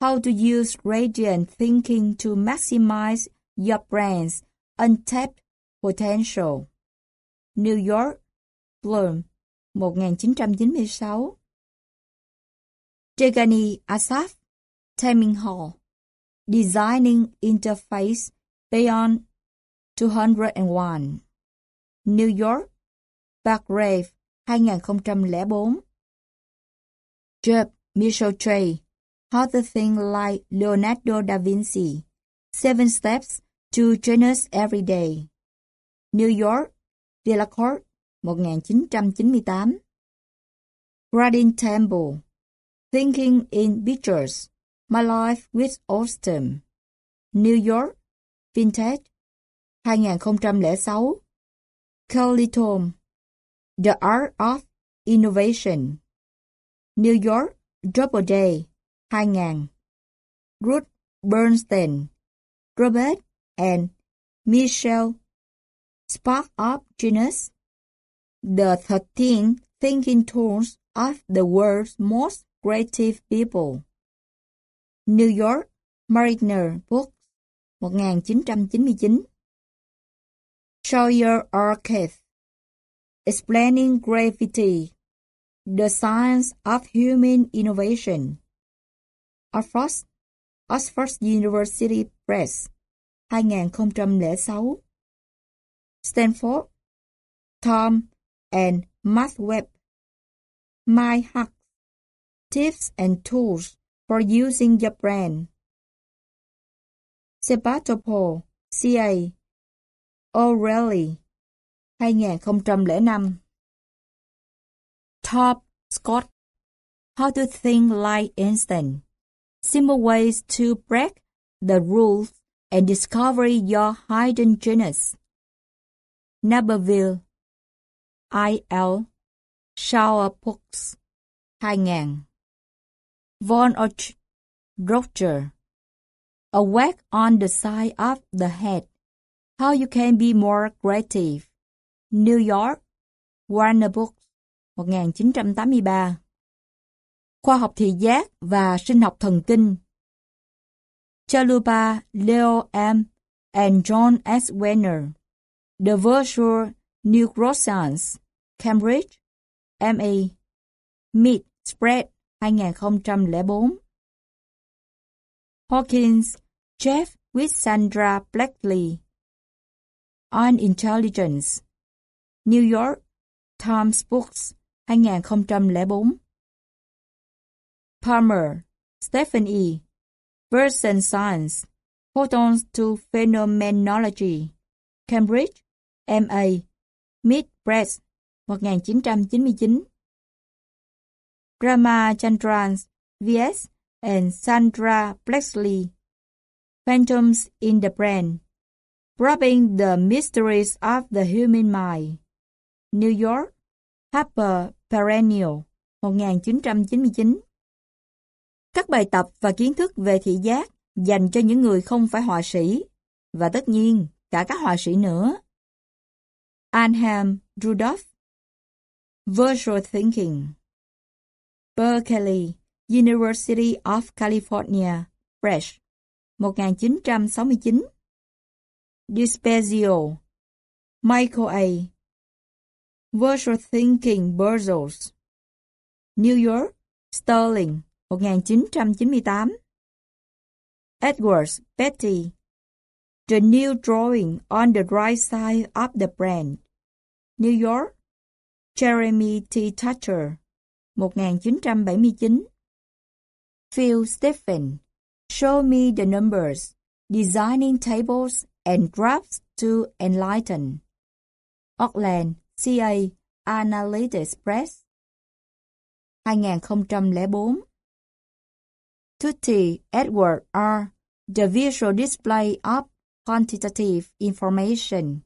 How to use radiant thinking to maximize your brain's untapped potential. New York, Bloom, 1996. Tegani Asaf, Taming Hall, Designing Interface Beyond 201. New York, Bargrave, 2004. Job Michel Trey, How to Think Like Leonardo da Vinci, Seven Steps to Genius Every Day. New York, Delacorte, 1998. Gradin Temple, Thinking in Pictures, My Life with Austin. New York, Vintage, 2006. Kelly Tom, The Art of Innovation. New York, Double Day, 2000. Ruth Bernstein, Robert and Michelle Spark of Genius, the 13 thinking tools of the world's most creative people. New York, Mariner Books, 1999. Sawyer Arcade, Explaining Gravity, The Science of Human Innovation. Oxford, Oxford University Press, 2006. Stanford, Tom and Matt Webb. My Hack, Tips and Tools for Using Your Brain. Sebastopol, CA, O'Reilly, 2005. Top Scott, How to Think Like Einstein. Simple ways to break the rules and discover your hidden genius. Naperville, I.L. Shower Books, 2000. Von Och, Roger. Awake on the side of the head. How you can be more creative. New York, Warner Books, 1983. Khoa học thị giác và sinh học thần kinh. Chalupa, Leo M. and John S. Werner. The Virtual Neuroscience, Cambridge, MA, Meet Spread 2004. Hawkins, Jeff with Sandra Blackley. On Intelligence, New York, Times Books, 2004. Palmer, Stephen E. Birds and Science, Photons to Phenomenology, Cambridge, MA, Mid Press, 1999. Ramachandran, V.S. and Sandra Blexley, Phantoms in the Brain. Probing the Mysteries of the Human Mind. New York, Harper Perennial, 1999. Các bài tập và kiến thức về thị giác dành cho những người không phải họa sĩ, và tất nhiên cả các họa sĩ nữa. Anham Rudolph Virtual Thinking Berkeley University of California Press 1969 Dispezio Michael A. Virtual Thinking Brussels New York Sterling 1998 Edwards Betty. The New Drawing on the Right Side of the Brand, New York Jeremy T. Thatcher 1979 Phil Stephen Show me the numbers Designing tables and graphs to enlighten. Auckland CA Analytics Press 2004 Tutti, Edward R. The Visual Display of Quantitative Information.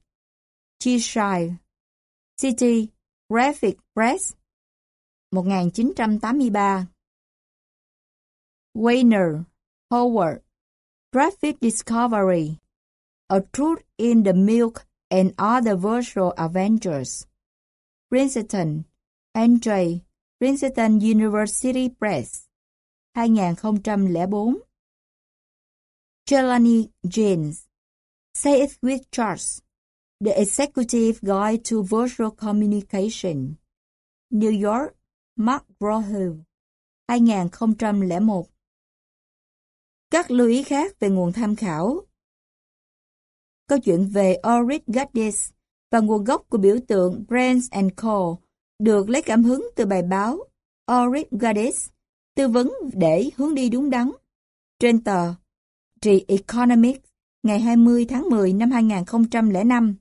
Cheshire. City, Graphic Press. 1983 Weiner, Howard. Graphic Discovery. A Truth in the Milk and Other Virtual Adventures Princeton NJ, Princeton University Press 2004 Jelani James Say It With Charles The Executive Guide to Virtual Communication. New York McGraw-Hill 2001 Các lưu ý khác về nguồn tham khảo. Câu chuyện về Ulrich Gaddis và nguồn gốc của biểu tượng Brands and Co. được lấy cảm hứng từ bài báo Ulrich Gaddis, tư vấn để hướng đi đúng đắn, trên tờ The Economic ngày 20 tháng 10 năm 2005.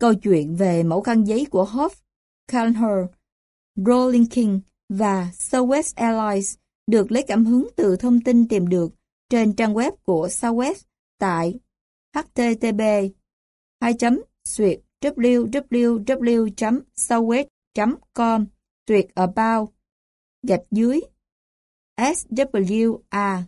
Câu chuyện về mẫu khăn giấy của Hoff, Calhoun, Rolling King và Southwest Airlines được lấy cảm hứng từ thông tin tìm được trên trang web của Southwest tại http 2 suyệt www.southwest.com e tuyệt about gạch dưới. SWA